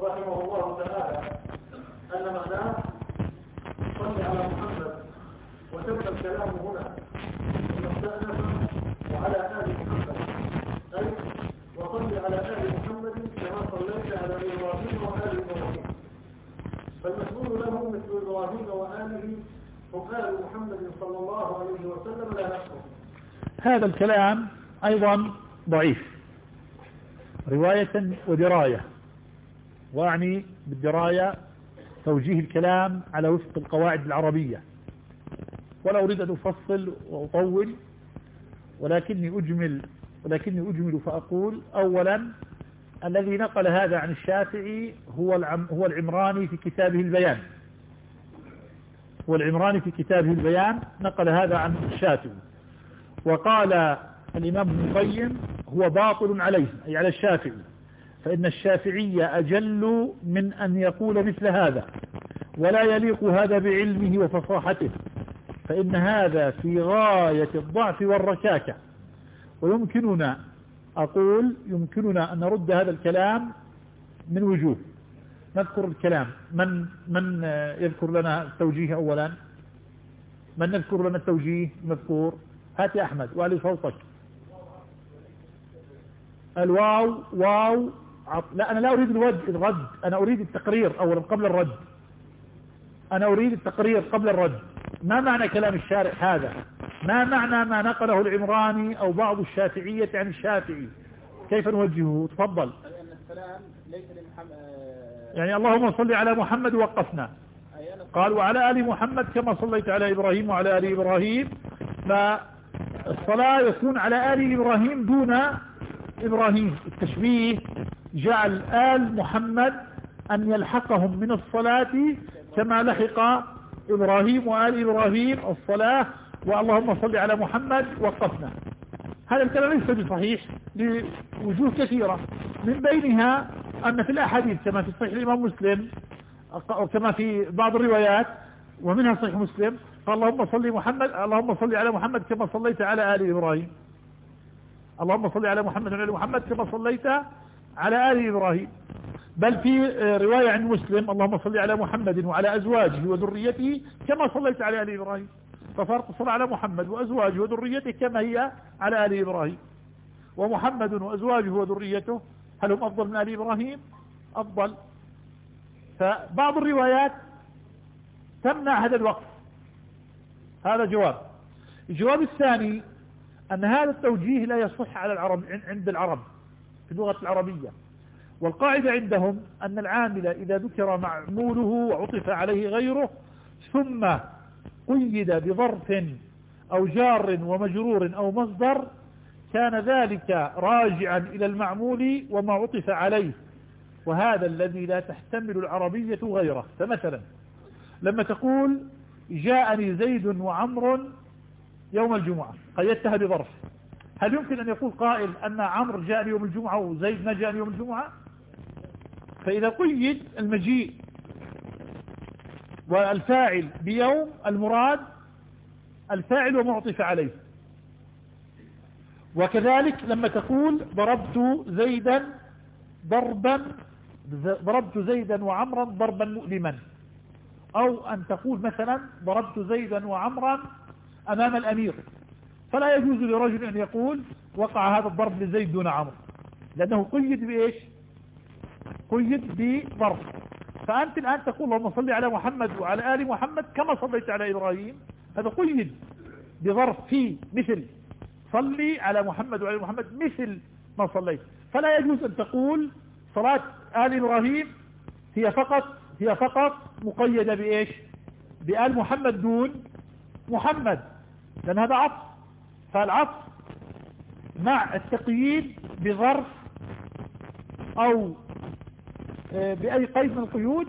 B: رحمه الله تعالى أن معناه صل على محمد وتم الكلام هنا. وعلى آل محمد. أي وصل على آل محمد كما صليت على إبراهيم وآل إبراهيم. فالمسؤول له مثل إبراهيم وآله آل محمد صلى الله عليه وسلم لا نفسه
A: هذا الكلام أيضا ضعيف. رواية ودراية. وأعني بالدراية توجيه الكلام على وفق القواعد العربية. ولا أريد أن أفصل وأطول ولكني أجمل ولكني أجمل فأقول أولا الذي نقل هذا عن الشافعي هو العم هو العمراني في كتابه البيان. هو العمراني في كتابه البيان نقل هذا عن الشافعي. وقال الإمام ابن القيم هو باطل عليه أي على الشافعي. فإن الشافعي أجل من أن يقول مثل هذا ولا يليق هذا بعلمه وفصاحته. فإن هذا في غاية الضعف والركاكة ويمكننا أقول يمكننا أن نرد هذا الكلام من وجوه. نذكر الكلام. من من يذكر لنا التوجيه أولا؟ من يذكر لنا التوجيه المذكور؟ هات يا أحمد. وعلي صوتك. الواو واو لا أنا لا أريد الرد الرد. أنا أريد التقرير أولا قبل الرد. أنا أريد التقرير قبل الرد. ما معنى كلام الشارع هذا؟ ما معنى ما نقله العمراني أو بعض الشافعية عن الشافعي؟ كيف نوجهه؟ تفضل. ليس يعني اللهم صل على محمد وقفنا. قال وعلى آل محمد كما صليت على إبراهيم وعلى آل إبراهيم. فالصلاة يكون على آل إبراهيم دون إبراهيم. التشبيه جعل آل محمد أن يلحقهم من الصلاة كما لحق إبراهيم وآل إبراهيم الصلاة واللهم صل على محمد وقفنا هذا الكلام ليس بصحيح لوجوه كثيرة. من بينها أن في الأحاديث كما في صحيح الإمام مسلم وكما في بعض الروايات ومنها صحيح مسلم قال اللهم صل محمد اللهم صل على محمد كما صليت على آل إبراهيم. اللهم صل على محمد وعلى محمد كما صليت على آل إبراهيم. بل في رواية عن مسلم اللهم صل على محمد وعلى أزواجه وذريته كما صليت على آل إبراهيم. ففرق الصلاة على محمد وأزواجه وذريته كما هي على آل إبراهيم. ومحمد وأزواجه وذريته هل هم أفضل من آل إبراهيم؟ أفضل. فبعض الروايات تمنع هذا الوقف. هذا جواب. الجواب الثاني أن هذا التوجيه لا يصح على العرب عند العرب في اللغة العربية. والقاعدة عندهم أن العامل إذا ذكر معموله وعطف عليه غيره ثم قيد بظرف أو جار ومجرور أو مصدر كان ذلك راجعا إلى المعمول وما عطف عليه. وهذا الذي لا تحتمل العربية غيره. فمثلا لما تقول جاءني زيد وعمر يوم الجمعة قيدتها بظرف هل يمكن أن يقول قائل أن عمرو جاءني يوم الجمعة وزيد ما جاءني يوم الجمعة؟ فإذا قيد المجيء والفاعل بيوم المراد الفاعل ومعطف عليه. وكذلك لما تقول ضربت زيدا ضربا ضربت زيدا وعمرا ضربا مؤلما. أو أن تقول مثلا ضربت زيدا وعمرا أمام الأمير. فلا يجوز لرجل أن يقول وقع هذا الضرب لزيد دون عمرو. لأنه قيد بإيش؟ قيد بضرب فأنت الآن تقول اللهم صل على محمد وعلى آل محمد كما صليت على إبراهيم. هذا قيد بظرف في مثل صلي على محمد وعلى محمد مثل ما صليت. فلا يجوز أن تقول صلاة آل إبراهيم هي فقط هي فقط مقيدة بإيش؟ بآل محمد دون محمد. لأن هذا عطف. فالعطف مع التقييد بظرف أو بأي قيد من القيود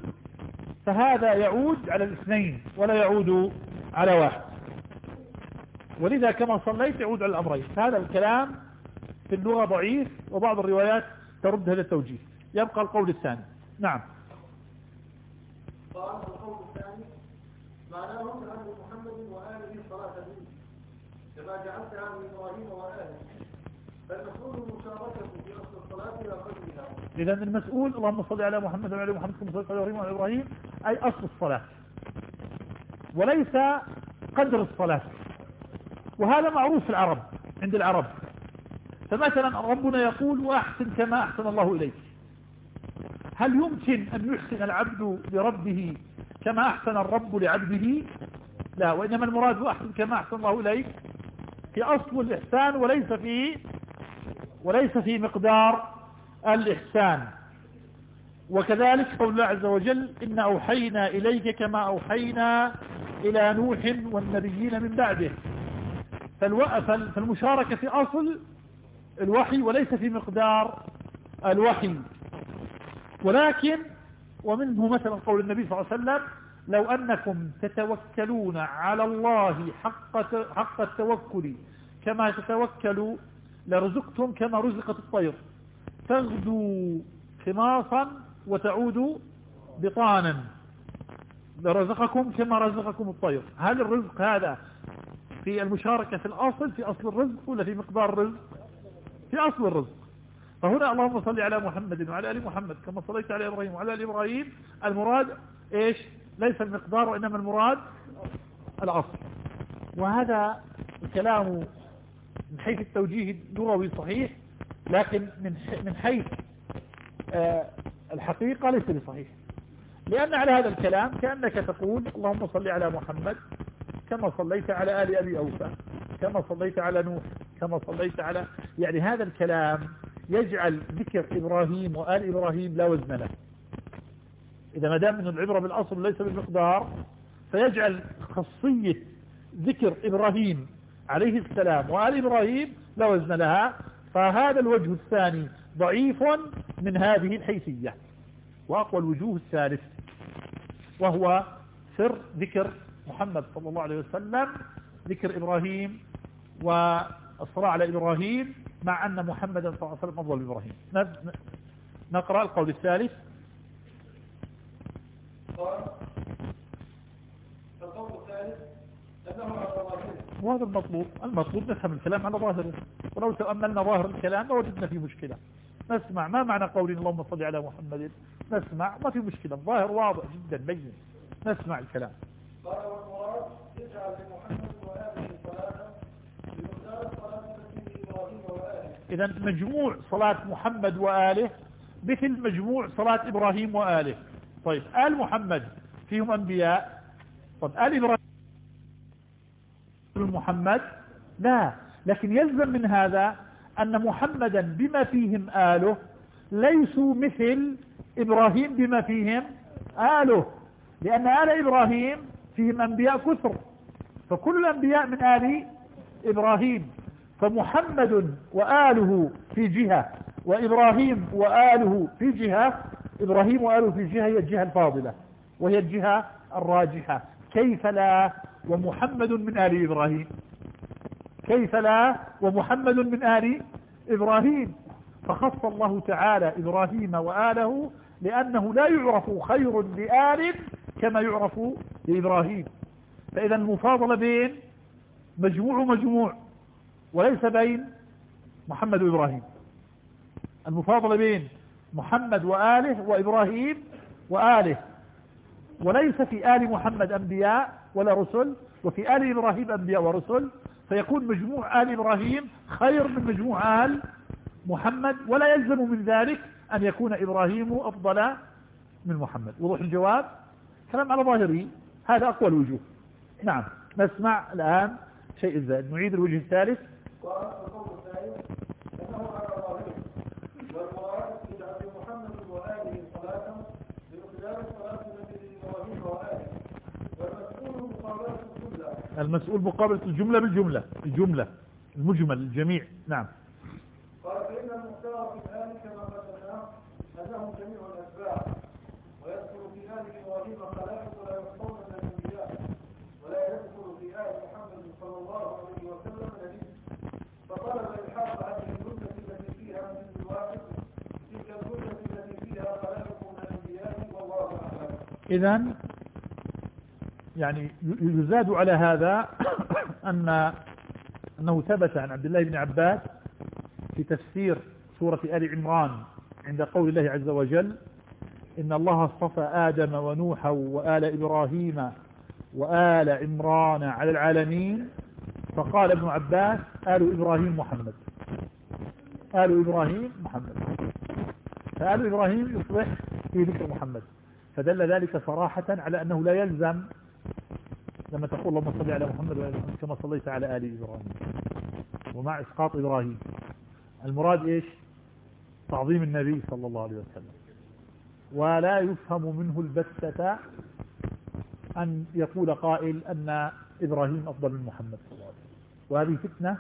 A: فهذا يعود على الاثنين ولا يعود على واحد. ولذا كما صليت يعود على الأمرين. فهذا الكلام في اللغة ضعيف وبعض الروايات ترد هذا التوجيه. يبقى القول الثاني. نعم.
B: قال القول الثاني معناه أن محمد وآله صلاة كما جعلتها من إبراهيم وآله. فالمسؤول مشاركة في أصل الصلاة إلى قدرها
A: إذا المسؤول اللهم صل على محمد وعلى محمد كما صليت على إبراهيم وعلى إبراهيم أي أصل الصلاة. وليس قدر الصلاة. وهذا معروف في العرب عند العرب. فمثلا ربنا يقول وأحسن كما أحسن الله إليك. هل يمكن أن يحسن العبد لربه كما أحسن الرب لعبده؟ لا وإنما المراد أحسن كما أحسن الله إليك في أصل الإحسان وليس في وليس في مقدار الإحسان. وكذلك قول الله عز وجل إن أوحينا إليك كما أوحينا إلى نوح والنبيين من بعده. فالمشاركة في أصل الوحي وليس في مقدار الوحي. ولكن ومنه مثلا قول النبي صلى الله عليه وسلم لو أنكم تتوكلون على الله حق, حق التوكل كما تتوكلوا لرزقتم كما رزقت الطير. تغدو خماصا وتعود بطانا. رزقكم كما رزقكم الطير. هل الرزق هذا في المشاركة في الأصل في أصل الرزق ولا في مقدار الرزق؟ في أصل الرزق. فهنا اللهم صل على محمد وعلى آل محمد كما صليت على إبراهيم وعلى آل إبراهيم. المراد إيش؟ ليس المقدار وإنما المراد الأصل. وهذا الكلام من حيث التوجيه اللغوي صحيح لكن من من حيث آه، الحقيقة ليس بصحيح. لأن على هذا الكلام كأنك تقول اللهم صل على محمد كما صليت على آل أبي أوفى كما صليت على نوح كما صليت على يعني هذا الكلام يجعل ذكر إبراهيم وآل إبراهيم لا وزن له. إذا ما دام من العبرة بالأصل ليس بالمقدار فيجعل خاصية ذكر إبراهيم عليه السلام وآل إبراهيم لا وزن لها. فهذا الوجه الثاني ضعيف من هذه الحيثية وأقوى الوجوه الثالث وهو سر ذكر محمد صلى الله عليه وسلم ذكر إبراهيم والصلاة على إبراهيم مع أن محمدا صلى الله عليه وسلم أفضل إبراهيم. نقرأ القول الثالث. قال القول الثالث أنه على وهذا المطلوب. المطلوب نفهم الكلام على ظاهره. ولو تأملنا ظاهر الكلام لوجدنا فيه مشكلة. نسمع ما معنى قول اللهم صل على محمد. نسمع ما في مشكلة. الظاهر واضح جدا بين نسمع الكلام. إذا مجموع صلاة محمد وآله مثل مجموع صلاة إبراهيم وآله. طيب آل محمد فيهم أنبياء. طيب آل إبراهيم محمد؟ لا. لكن يلزم من هذا أن محمدا بما فيهم آله ليسوا مثل إبراهيم بما فيهم آله. لأن آل إبراهيم فيهم أنبياء كثر. فكل الأنبياء من آل إبراهيم. فمحمد وآله في جهة وإبراهيم وآله في جهة. إبراهيم وآله في جهة هي الجهة الفاضلة وهي الجهة الراجحة. كيف لا ومحمد من آل إبراهيم. كيف لا؟ ومحمد من آل إبراهيم. فخص الله تعالى إبراهيم وآله لأنه لا يعرف خير لآل كما يعرف لإبراهيم. فإذا المفاضلة بين مجموع ومجموع وليس بين محمد وإبراهيم. المفاضلة بين محمد وآله وإبراهيم وآله. وليس في آل محمد أنبياء ولا رسل وفي آل إبراهيم أنبياء ورسل. فيكون مجموع آل إبراهيم خير من مجموع آل محمد ولا يلزم من ذلك أن يكون إبراهيم أفضل من محمد. وضوح الجواب؟ كلام على ظاهري. هذا أقوى الوجوه. نعم. نسمع الآن شيء الزائد نعيد الوجه الثالث. المسؤول مقابلة الجملة بالجملة الجملة المجمل الجميع. نعم.
C: قال فإن المختار في الآن كما قدمناه أنهم جميع الأتباع ويدخل في آل إبراهيم خلائق من الأنبياء ولا يدخل في آل محمد صلى الله عليه وسلم نبي فطلب إلحاق هذه الجملة التي فيها من الواحد تلك الجملة التي فيها خلائق من الأنبياء والله أعلم.
A: إذا يعني يزاد على هذا أن أنه ثبت عن عبد الله بن عباس في تفسير سورة آل عمران عند قول الله عز وجل إن الله اصطفى آدم ونوحا وآل إبراهيم وآل عمران على العالمين فقال ابن عباس آل إبراهيم محمد. آل إبراهيم محمد. فآل إبراهيم يصبح في ذكر محمد. فدل ذلك صراحة على أنه لا يلزم لما تقول اللهم صل على محمد وعلى كما صليت على آل إبراهيم. ومع إسقاط إبراهيم. المراد إيش؟ تعظيم النبي صلى الله عليه وسلم. ولا يفهم منه البتة أن يقول قائل أن إبراهيم أفضل من محمد صلى الله عليه وسلم. وهذه فتنة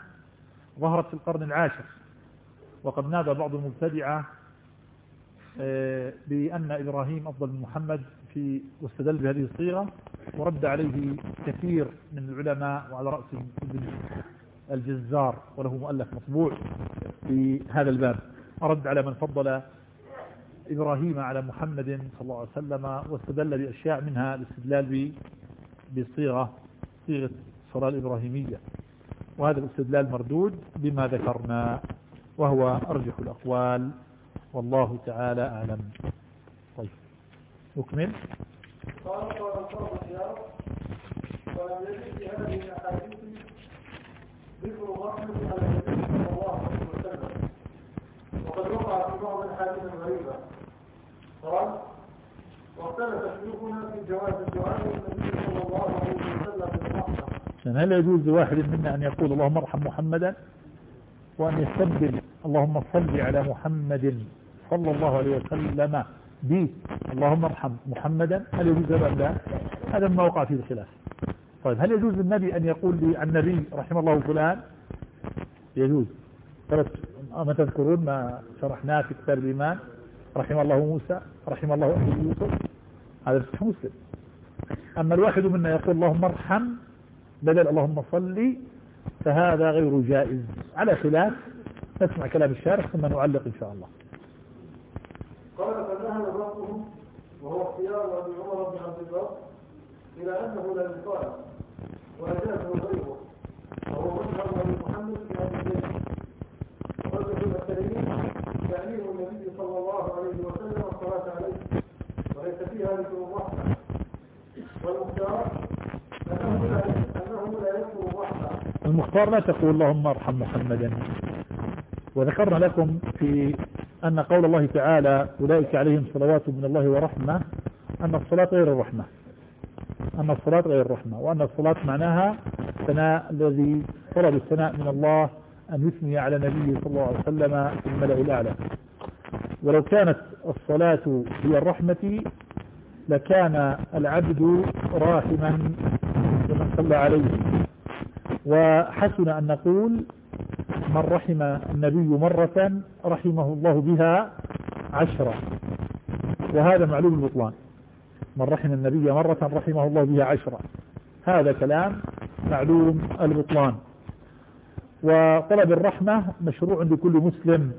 A: ظهرت في القرن العاشر. وقد نادى بعض المبتدعة آه، بأن إبراهيم أفضل من محمد في واستدل بهذه الصيغة ورد عليه كثير من العلماء وعلى رأسهم ابن الجزار وله مؤلف مطبوع في هذا الباب. رد على من فضل إبراهيم على محمد صلى الله عليه وسلم واستدل بأشياء منها الاستدلال بصيغة صيغة الصلاة الإبراهيمية وهذا الاستدلال مردود بما ذكرنا وهو أرجح الأقوال. والله تعالى أعلم. طيب. نكمل
C: قال قال ولم يجد في هذه الاحاديث ذكر على النبي صلى الله عليه وسلم وقد وقع في بعض الاحاديث الغريبه قال في جواز صلى الله عليه وسلم بالرحمه
A: هل يجوز لواحد منا أن يقول اللهم ارحم محمدا وأن يستبدل اللهم صل على محمد صلى الله عليه وسلم به اللهم ارحم محمدا. هل يجوز هذا لا؟ هذا ما وقع فيه الخلاف. طيب هل يجوز للنبي أن يقول لي النبي الله فلان؟ يجوز. ثلاث ما تذكرون ما شرحناه في كتاب الإيمان؟ رحم الله موسى رحم الله أبي يوسف. هذا في مسلم. أما الواحد منا يقول اللهم ارحم بدل اللهم صل فهذا غير جائز. على خلاف نسمع كلام الشارح ثم نعلق إن شاء الله.
C: قال فذهب بعضهم وهو اختيار أبي عمر بن عبد البر إلى أنه لا يقال وأجازه غيره وهو مذهب أبي محمد بن البيت. وقال في المسلمين تعليم النبي صلى الله عليه وسلم الصلاه عليه وليس فيها ذكر الرحمة. والمختار أنه لا
A: المختار لا تقول اللهم ارحم محمدا. وذكرنا لكم في أن قول الله تعالى أولئك عليهم صلوات من الله ورحمة أن الصلاة غير الرحمة. أن الصلاة غير الرحمة. وأن الصلاة معناها ثناء الذي طلب الثناء من الله أن يثني على نبيه صلى الله عليه وسلم في الملأ الأعلى. ولو كانت الصلاة هي الرحمة لكان العبد راحما لمن صلى عليه. وحسن أن نقول من رحم النبي مرة رحمه الله بها عشرة. وهذا معلوم البطلان. من رحم النبي مرة رحمه الله بها عشرة. هذا كلام معلوم البطلان. وطلب الرحمة مشروع لكل مسلم.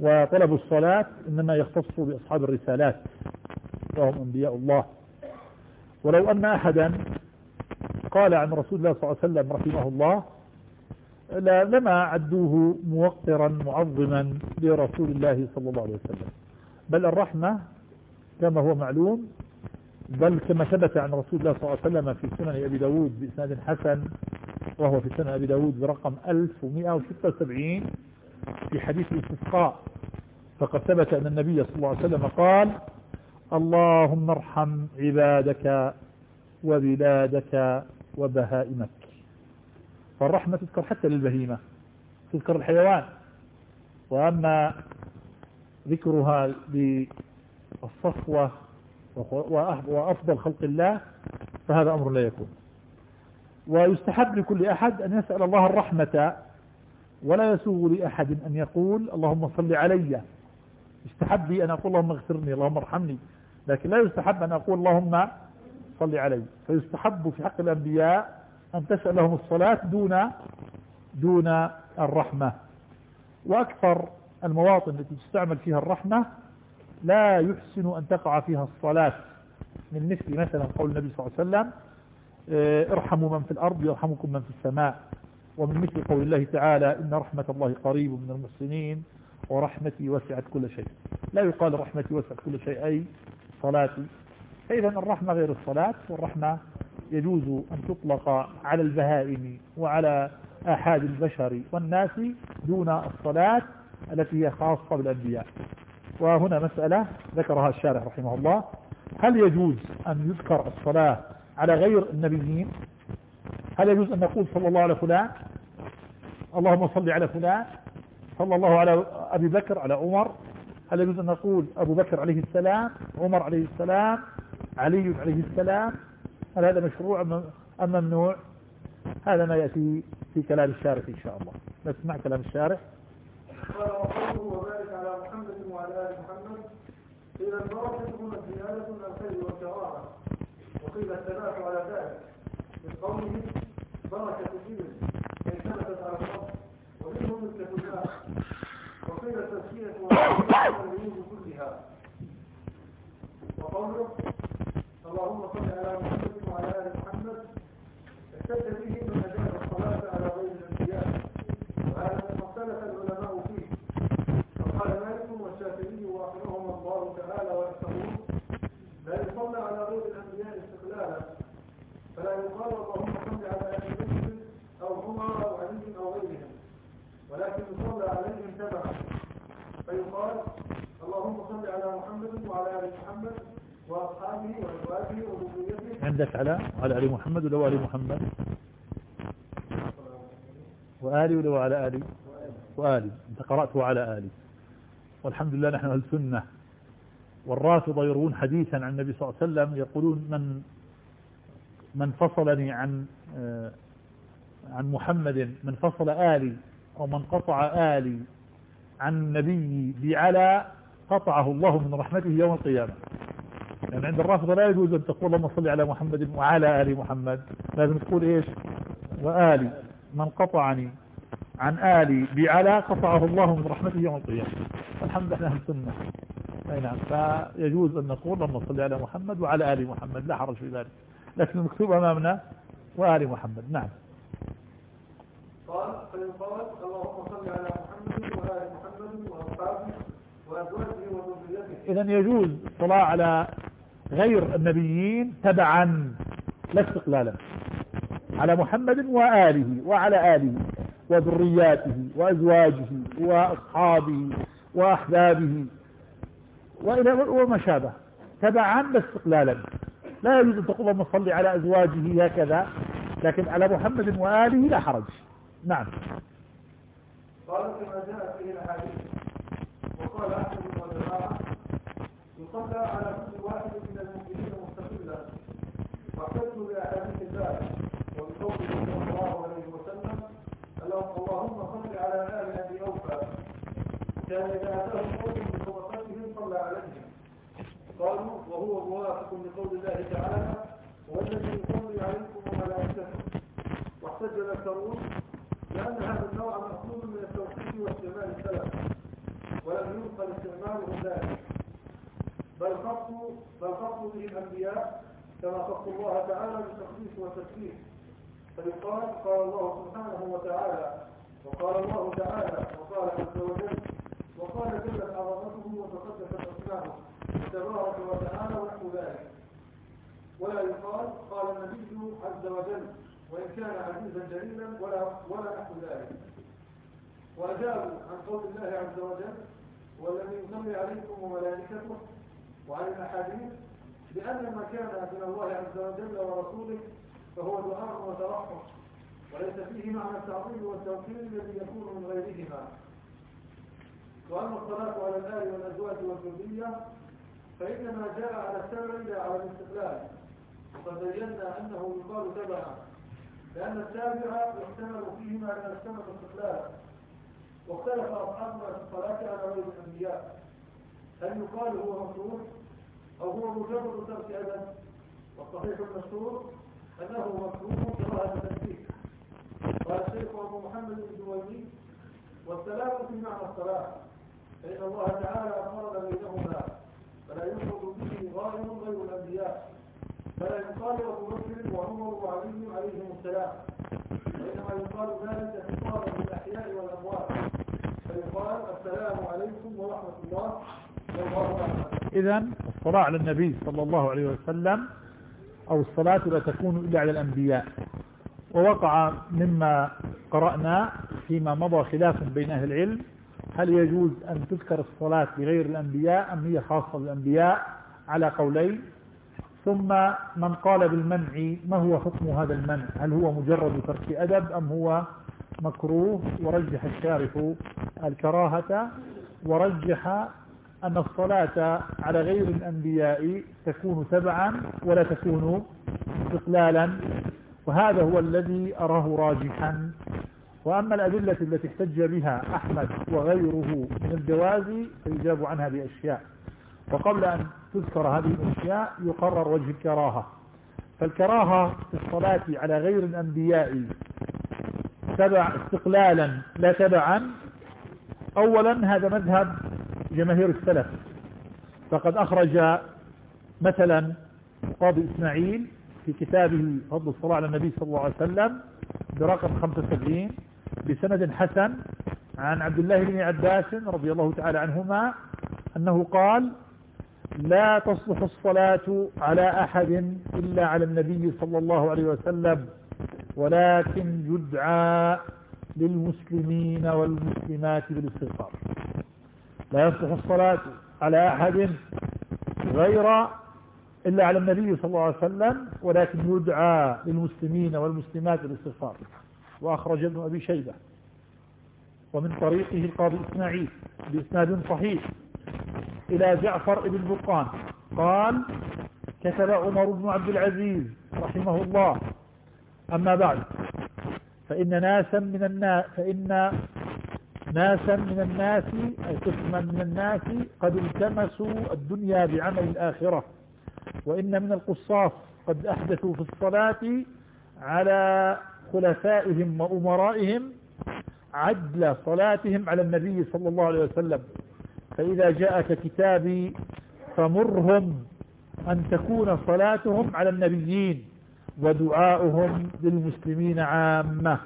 A: وطلب الصلاة إنما يختص بأصحاب الرسالات وهم أنبياء الله. ولو أن أحدا قال عن رسول الله صلى الله عليه وسلم رحمه الله لما عدوه موقرا معظما لرسول الله صلى الله عليه وسلم. بل الرحمة كما هو معلوم بل كما ثبت عن رسول الله صلى الله عليه وسلم في سنن أبي داود بإسناد حسن وهو في سنن أبي داود برقم 1176 في حديث الاستسقاء. فقد ثبت أن النبي صلى الله عليه وسلم قال اللهم ارحم عبادك وبلادك وبهائمك. فالرحمة تذكر حتى للبهيمة تذكر الحيوان. وأما ذكرها للصفوة وأفضل خلق الله فهذا أمر لا يكون. ويستحب لكل أحد أن يسأل الله الرحمة ولا يسوغ لأحد أن يقول اللهم صل علي. يستحب لي أن أقول اللهم اغفرني اللهم ارحمني. لكن لا يستحب أن أقول اللهم صل علي. فيستحب في حق الأنبياء أن تسأل لهم الصلاة دون دون الرحمة. وأكثر المواطن التي تستعمل فيها الرحمة لا يحسن أن تقع فيها الصلاة. من مثل مثلا قول النبي صلى الله عليه وسلم آه، ارحموا من في الأرض يرحمكم من في السماء. ومن مثل قول الله تعالى إن رحمة الله قريب من المحسنين ورحمتي وسعت كل شيء. لا يقال رحمتي وسعت كل شيء أي صلاتي فإذا الرحمة غير الصلاة والرحمة يجوز أن تطلق على البهائم وعلى آحاد البشر والناس دون الصلاة التي هي خاصة بالأنبياء. وهنا مسألة ذكرها الشارح رحمه الله. هل يجوز أن يذكر الصلاة على غير النبيين؟ هل يجوز أن نقول صلى الله على فلان؟ اللهم صل على فلان. صلى الله على أبي بكر على عمر. هل يجوز أن نقول أبو بكر عليه السلام عمر عليه السلام علي عليه السلام؟ هل هذا مشروع أم ممنوع؟ هذا ما يأتي في كلام الشارح إن شاء الله. نسمع كلام الشارح.
C: وقوله وبارك على محمد وعلى آل محمد. قيل البركه هنا زيادة من الخير والكرامه وقيل الثلاث على ذلك. من قوله بركه الابل ان ثبتت على الأرض ومنه مثل الله وقيل التزكيه والعلوم كلها الأنبياء وقوله اللهم صل على محمد وعلى آل محمد احتج به من أجاب الصلاة على غير الأنبياء وهذا ما اختلف العلماء فيه وقال مالك والشافعي رحمهم الله تعالى ويحفظون لا يصلى على غير الأنبياء استقلالا فلا يقال اللهم صل على آل محمد أو عمر أو علي أو غيرهم ولكن يصلى عليهم تبعا فيقال اللهم صل على محمد وعلى آل محمد وأصحابه وأزواجه وذريته
A: عندك على على آل محمد ولو آل محمد. وآلي ولو على آلي. وآلي. أنت قرأته على آلي. والحمد لله نحن أهل سنة. والرافضة يروون حديثا عن النبي صلى الله عليه وسلم يقولون من من فصلني عن آه، عن محمد من فصل آلي أو من قطع آلي عن النبي بعلى قطعه الله من رحمته يوم القيامة. يعني عند الرافضة لا يجوز أن تقول اللهم صل على محمد وعلى آل محمد. لازم تقول إيش؟ وآلي من قطعني عن آلي بعلى قطعه الله من رحمته يوم القيامة. الحمد لله أهل السنة. أي نعم. فيجوز أن نقول اللهم صل على محمد وعلى آل محمد. لا حرج في ذلك. لكن المكتوب أمامنا وآل محمد. نعم.
C: قال فيقال اللهم صل على محمد وآل محمد وأصحابه وأزواجه وذريته.
A: إذا يجوز الصلاة على غير النبيين تبعا لا استقلالا. على محمد وآله وعلى آله وذرياته وأزواجه وأصحابه وأحبابه وإلى وما شابه. تبعا لا استقلالا. لا يجوز أن تقول اللهم صل على أزواجه هكذا لكن على محمد وآله لا حرج. نعم.
C: قال كما جاء فيه الاحاديث وقال أحمد والجماعة يصلى على كل واحد من المؤمنين مستقلا واحتجوا باحاديث الباب وبقوله صلى الله عليه وسلم اللهم صل على آل أبي أوفى. كان إذا أتاهم قوم بطبقتهم صلى عليهم. قالوا وهو موافق لقول الله تعالى والذي يصلي عليكم وملائكته واحتج الاكثرون لأن هذا النوع مأخوذ من التوحيد واستعمال السلف ولم ينقل استعماله ذلك. بل خصوا بل خصوا به الأنبياء كما خصوا الله تعالى بالتخصيص والتسليم فيقال قال الله سبحانه وتعالى وقال الله تعالى وقال عز وجل وقال جلت عظمته وتقدست أسماؤه تبارك وتعالى ونحو ذلك. ولا يقال قال النبي عز وجل وإن كان عزيزا جليلا ولا, ولا نحو ذلك. وأجابوا عن قول الله عز وجل والذي يصلي عليكم وملائكته وعن الأحاديث بأن ما كان من الله عز وجل ورسوله فهو دعاء وترحم وليس فيه معنى التعظيم والتوكيل الذي يكون من غيرهما. وأما الصلاة على الآل والأزواج والذرية فإنما جاء على السبع لا على الاستقلال. وقد بينا أنه يقال تبعا لأن التابع يحتمل فيهما أن السنة استقلالا واختلف أصحابنا في الصلاة على غير الأنبياء. هل يقال هو مكروه؟ أو هو مجرد ترك أدب. والصحيح المشهور أنه مكروه كراهة التنفيذ قال الشيخ أبو محمد الدويني والسلام في معنى الصلاة. فإن الله تعالى أمرنا بينهما فلا يفرض به غائر غير الأنبياء فلا يقال أبو بكر وعمر وعلي عليهم السلام. وإنما يقال ذلك اتصالا بالأحياء والأموات. فيقال السلام عليكم ورحمة الله والله أعلم
A: إذا الصلاة على النبي صلى الله عليه وسلم أو الصلاة لا تكون إلا على الأنبياء. ووقع مما قرأنا فيما مضى خلاف بين أهل العلم. هل يجوز أن تذكر الصلاة لغير الأنبياء أم هي خاصة بالأنبياء على قولين؟ ثم من قال بالمنع ما هو حكم هذا المنع؟ هل هو مجرد ترك أدب أم هو مكروه؟ ورجح الشارح الكراهة ورجح أن الصلاة على غير الأنبياء تكون تبعا ولا تكون استقلالا وهذا هو الذي أراه راجحا. وأما الأدلة التي احتج بها أحمد وغيره من الجواز فيجاب عنها بأشياء. وقبل أن تذكر هذه الأشياء يقرر وجه الكراهة. فالكراهة في الصلاة على غير الأنبياء تبع استقلالا لا تبعا. أولا هذا مذهب جماهير السلف. فقد أخرج مثلا قاضي إسماعيل في كتابه فضل الصلاة على النبي صلى الله عليه وسلم برقم 75 بسند حسن عن عبد الله بن عباس رضي الله تعالى عنهما أنه قال لا تصلح الصلاة على أحد إلا على النبي صلى الله عليه وسلم ولكن يدعى للمسلمين والمسلمات بالاستغفار. لا يصلح الصلاة على أحد غير إلا على النبي صلى الله عليه وسلم ولكن يدعى للمسلمين والمسلمات بالاستغفار. وأخرج ابن أبي شيبة. ومن طريقه القاضي إسماعيل بإسناد صحيح إلى جعفر بن برقان. قال كتب عمر بن عبد العزيز رحمه الله. أما بعد فإن ناسا من الناس فإن ناسا من الناس أي قسما من الناس قد التمسوا الدنيا بعمل الآخرة. وإن من القصاص قد أحدثوا في الصلاة على خلفائهم وأمرائهم عدل صلاتهم على النبي صلى الله عليه وسلم. فإذا جاءك كتابي فمرهم أن تكون صلاتهم على النبيين ودعاؤهم للمسلمين عامة.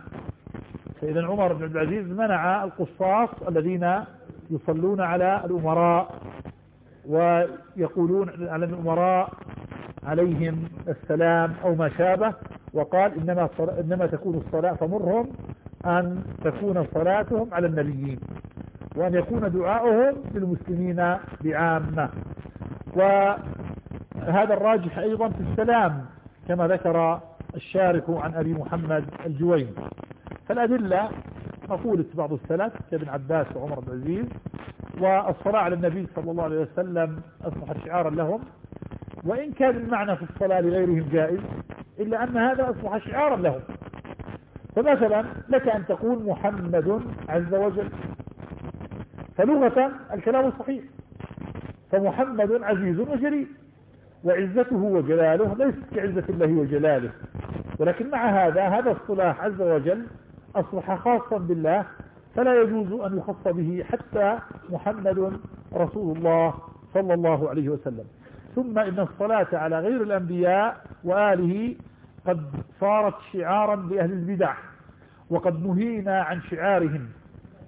A: فإذا عمر بن عبد العزيز منع القصاص الذين يصلون على الأمراء ويقولون على الأمراء عليهم السلام أو ما شابه وقال إنما, إنما تكون الصلاة فمرهم أن تكون صلاتهم على النبيين وأن يكون دعاؤهم للمسلمين بعامة وهذا الراجح أيضا في السلام كما ذكر الشارك عن أبي محمد الجويني. فالأدلة مقولة بعض السلف كابن عباس وعمر بن العزيز والصلاة على النبي صلى الله عليه وسلم أصبحت شعارا لهم. وإن كان المعنى في الصلاة لغيرهم جائز إلا أن هذا أصبح شعارا لهم. فمثلا لك أن تقول محمد عز وجل. فلغة الكلام صحيح. فمحمد عزيز وجليل. وعزته وجلاله ليست كعزة الله وجلاله. ولكن مع هذا هذا الصلاح عز وجل أصبح خاصا بالله فلا يجوز أن يخص به حتى محمد رسول الله صلى الله عليه وسلم. ثم إن الصلاة على غير الأنبياء وآله قد صارت شعارا لأهل البدع وقد نهينا عن شعارهم.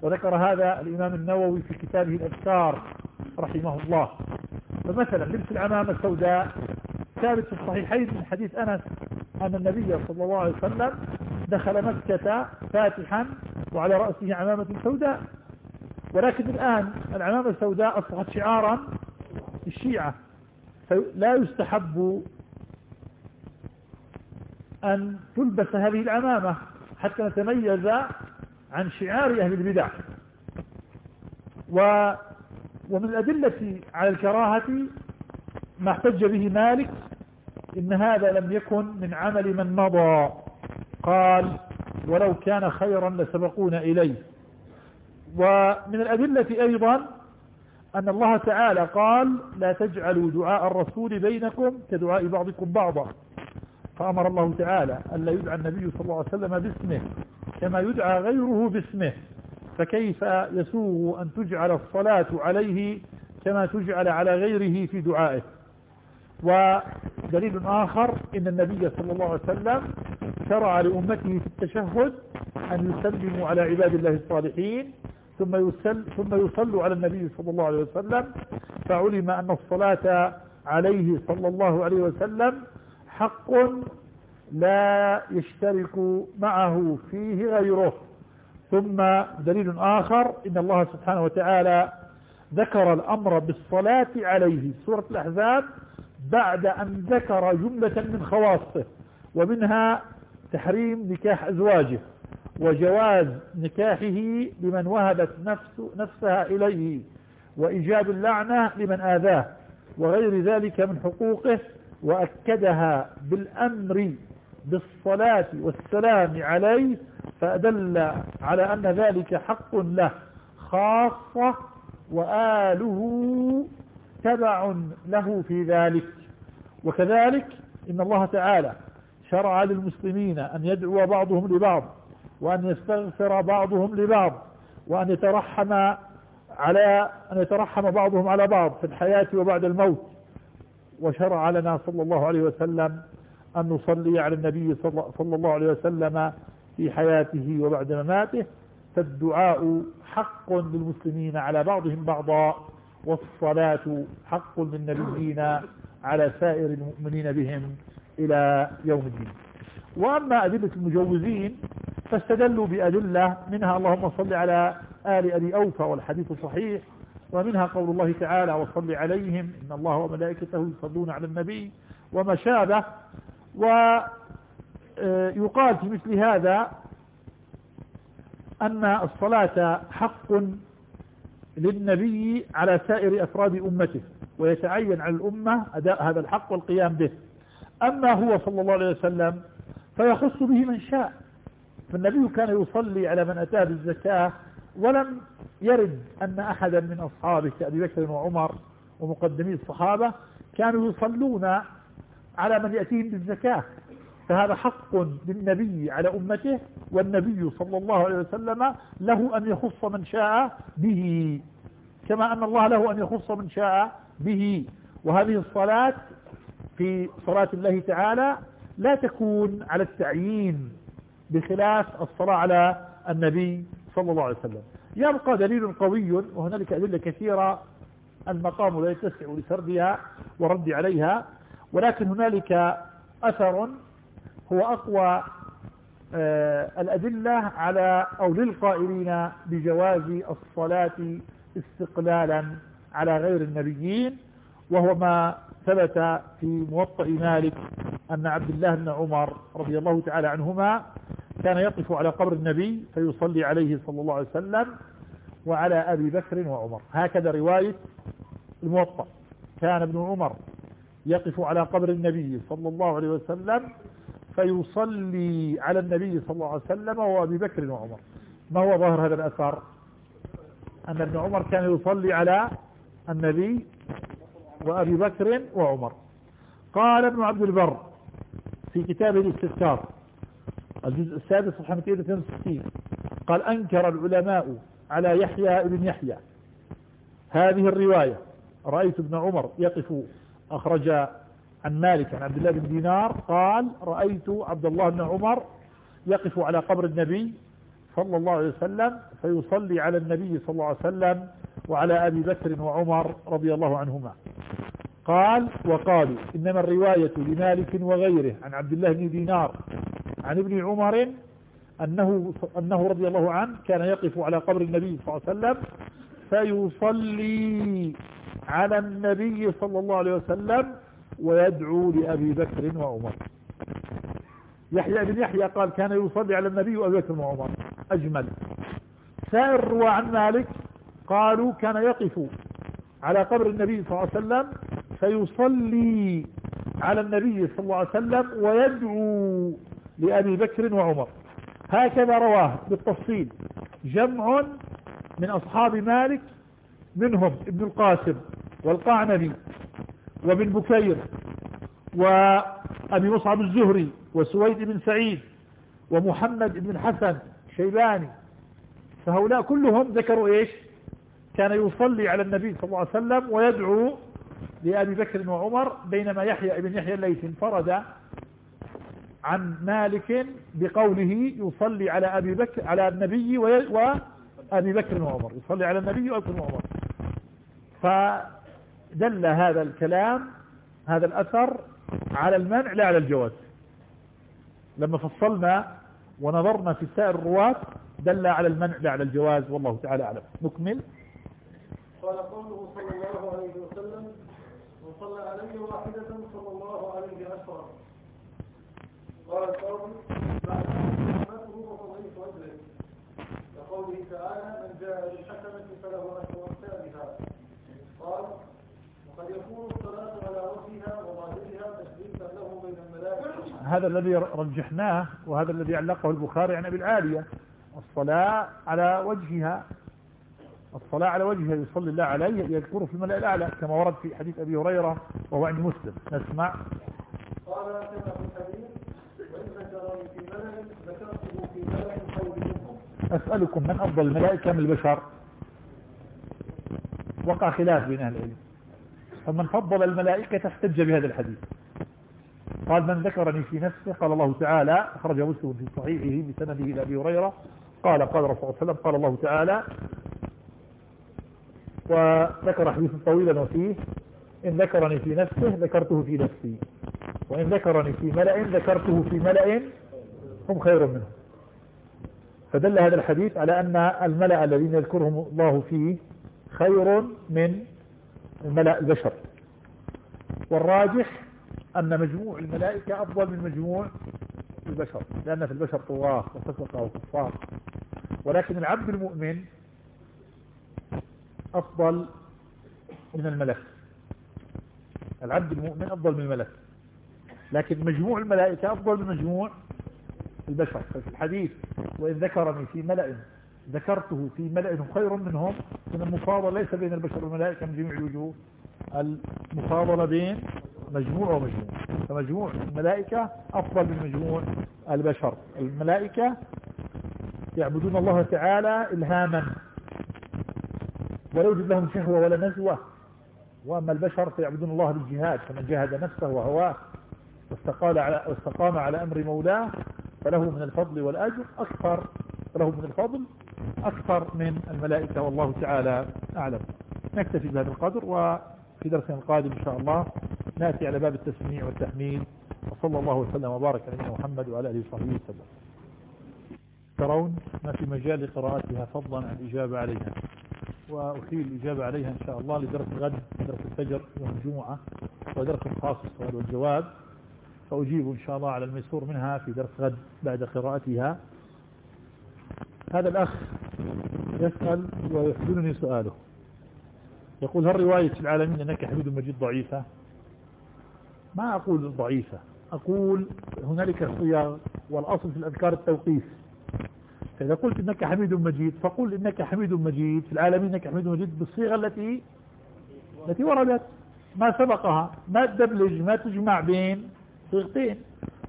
A: وذكر هذا الإمام النووي في كتابه الأذكار رحمه الله. فمثلا لبس العمامة السوداء ثابت في الصحيحين من حديث أنس أن النبي صلى الله عليه وسلم دخل مكة فاتحا وعلى رأسه عمامة سوداء. ولكن الآن العمامة السوداء أصبحت شعارا الشيعة فلا يستحب أن تلبس هذه العمامة حتى نتميز عن شعار أهل البدع. و ومن الأدلة على الكراهة ما احتج به مالك إن هذا لم يكن من عمل من مضى. قال ولو كان خيرا لسبقونا إليه. ومن الأدلة أيضا أن الله تعالى قال لا تجعلوا دعاء الرسول بينكم كدعاء بعضكم بعضا. فأمر الله تعالى أن لا يدعى النبي صلى الله عليه وسلم باسمه كما يدعى غيره باسمه. فكيف يسوغ أن تجعل الصلاة عليه كما تجعل على غيره في دعائه؟ ودليل آخر إن النبي صلى الله عليه وسلم شرع لأمته في التشهد أن يسلموا على عباد الله الصالحين ثم يسل ثم يصلوا على النبي صلى الله عليه وسلم فعلم أن الصلاة عليه صلى الله عليه وسلم حق لا يشترك معه فيه غيره. ثم دليل آخر إن الله سبحانه وتعالى ذكر الأمر بالصلاة عليه. سورة الأحزاب بعد أن ذكر جملة من خواصه ومنها تحريم نكاح أزواجه وجواز نكاحه لمن وهبت نفس نفسها إليه وإيجاب اللعنة لمن آذاه وغير ذلك من حقوقه وأكدها بالأمر بالصلاة والسلام عليه فأدل على أن ذلك حق له خاصة وآله تبع له في ذلك. وكذلك إن الله تعالى شرع للمسلمين أن يدعو بعضهم لبعض وأن يستغفر بعضهم لبعض وأن يترحم على أن يترحم بعضهم على بعض في الحياة وبعد الموت. وشرع لنا صلى الله عليه وسلم أن نصلي على النبي صلى الله عليه وسلم في حياته وبعد مماته. فالدعاء حق للمسلمين على بعضهم بعضا. والصلاة حق للنبيين على سائر المؤمنين بهم إلى يوم الدين. وأما أدلة المجوزين فاستدلوا بأدلة منها اللهم صل على آل أبي أوفى والحديث صحيح ومنها قول الله تعالى وصل عليهم إن الله وملائكته يصلون على النبي وما شابه ويقال في مثل هذا أن الصلاة حق للنبي على سائر أفراد أمته ويتعين على الأمة أداء هذا الحق والقيام به. أما هو صلى الله عليه وسلم فيخص به من شاء. فالنبي كان يصلي على من أتاه بالزكاة ولم يرد أن أحدا من أصحابه كأبي بكر وعمر ومقدمي الصحابة كانوا يصلون على من يأتيهم بالزكاة. فهذا حق للنبي على أمته والنبي صلى الله عليه وسلم له أن يخص من شاء به كما أن الله له أن يخص من شاء به. وهذه الصلاة في صلاة الله تعالى لا تكون على التعيين بخلاف الصلاة على النبي صلى الله عليه وسلم. يبقى دليل قوي وهنالك أدلة كثيرة المقام لا يتسع لسردها ورد عليها ولكن هنالك أثر هو أقوى آه، الأدلة على أو للقائلين بجواز الصلاة استقلالا على غير النبيين وهو ما ثبت في موطئ مالك أن عبد الله بن عمر رضي الله تعالى عنهما كان يقف على قبر النبي فيصلي عليه صلى الله عليه وسلم وعلى أبي بكر وعمر. هكذا رواية الموطأ. كان ابن عمر يقف على قبر النبي صلى الله عليه وسلم فيصلي على النبي صلى الله عليه وسلم وأبي بكر وعمر. ما هو ظاهر هذا الأثر؟ أن ابن عمر كان يصلي على النبي وأبي بكر وعمر. قال ابن عبد البر في كتابه الاستذكار الجزء السادس صفحة 262 قال أنكر العلماء على يحيى ابن يحيى. هذه الرواية رأيت ابن عمر يقف أخرج عن مالك عن عبد الله بن دينار قال رأيت عبد الله بن عمر يقف على قبر النبي صلى الله عليه وسلم فيصلي على النبي صلى الله عليه وسلم وعلى أبي بكر وعمر رضي الله عنهما. قال وقالوا إنما الرواية لمالك وغيره عن عبد الله بن دينار عن ابن عمر أنه, أنه رضي الله عنه كان يقف على قبر النبي صلى الله عليه وسلم فيصلي على النبي صلى الله عليه وسلم ويدعو لأبي بكر وعمر. يحيى بن يحيى قال كان يصلي على النبي وأبي بكر وعمر. أجمل. سائر الرواة عن مالك. قالوا كان يقف على قبر النبي صلى الله عليه وسلم فيصلي على النبي صلى الله عليه وسلم ويدعو لأبي بكر وعمر. هكذا رواه بالتفصيل. جمع من أصحاب مالك منهم ابن القاسم والقعنبي. وابن بكير وأبي مصعب الزهري وسويد بن سعيد ومحمد بن الحسن شيباني فهؤلاء كلهم ذكروا إيش؟ كان يصلي على النبي صلى الله عليه وسلم ويدعو لأبي بكر وعمر بينما يحيى ابن يحيى الليث انفرد عن مالك بقوله يصلي على أبي بكر على النبي وأبي بكر وعمر يصلي على النبي وأبي بكر وعمر. فدل هذا الكلام هذا الأثر على المنع لا على الجواز. لما فصلنا ونظرنا في سائر الرواة دل على المنع لا على الجواز والله تعالى أعلم. نكمل.
C: قال قوله صلى الله عليه وسلم وصلى عليه واحدة صلى الله عليه عشرا قال القاضي بعد وفضيت وجهه كقوله تعالى من جاء بالحسنة فله أشر أمثالها قال وقد يكون الصلاة على وجهها وظاهرها تشريفا له بين الملائكة.
A: هذا الذي رجحناه وهذا الذي علقه البخاري عن أبي العالية. الصلاة على وجهها الصلاة على وجهها يصلي الله عليه يذكره في الملأ الأعلى كما ورد في حديث أبي هريرة وهو عند مسلم. نسمع.
C: قال كما في الحديث وإن ذكرني في ملأ ذكرته في ملأ
A: أسألكم من أفضل الملائكة من البشر؟ وقع خلاف بين أهل العلم. فمن فضل الملائكة احتج بهذا الحديث. قال من ذكرني في نفسه قال الله تعالى أخرج مسلم في صحيحه بسنده إلى أبي هريرة. قال قال رسول الله صلى الله عليه وسلم قال الله تعالى وذكر حديثا طويلا وفيه إن ذكرني في نفسه ذكرته في نفسي. وإن ذكرني في ملأ ذكرته في ملأ هم خير منه. فدل هذا الحديث على أن الملأ الذين يذكرهم الله فيه خير من الملأ البشر. والراجح أن مجموع الملائكة أفضل من مجموع البشر لأن في البشر طغاة وفسقة وكفار. ولكن العبد المؤمن أفضل من الملك. العبد المؤمن أفضل من الملك. لكن مجموع الملائكة أفضل من مجموع البشر. ففي الحديث وإن ذكرني في ملأ ذكرته في ملأ خير منهم من المفاضلة ليس بين البشر والملائكة من جميع الوجوه. المفاضلة بين مجموع ومجموع. فمجموع الملائكة أفضل من مجموع البشر. الملائكة يعبدون الله تعالى إلهاما. ولا يوجد لهم شهوة ولا نزوة. وأما البشر فيعبدون الله بالجهاد فمن جاهد نفسه وهواه واستقال على واستقام على أمر مولاه فله من الفضل والأجر أكثر. فله من الفضل أكثر من الملائكة والله تعالى أعلم. نكتفي بهذا القدر وفي درسنا القادم إن شاء الله نأتي على باب التسميع والتحميد وصلى الله وسلم وبارك على نبينا محمد وعلى آله وصحبه وسلم. ترون ما في مجال لقراءتها فضلا عن الإجابة عليها. وأخيل الإجابة عليها إن شاء الله لدرس غد درس الفجر يوم الجمعة ودرس خاص السؤال والجواب. فأجيب إن شاء الله على الميسور منها في درس غد بعد قراءتها. هذا الأخ يسأل ويحزنني سؤاله. يقول هل رواية العالمين أنك حميد مجيد ضعيفة؟ ما أقول ضعيفة. أقول هنالك صيغ والأصل في الأذكار التوقيف. فإذا قلت إنك حميد مجيد فقل إنك حميد مجيد في العالمين إنك حميد مجيد بالصيغة التي التي وردت. ما سبقها؟ ما تدبلج؟ ما تجمع بين صيغتين.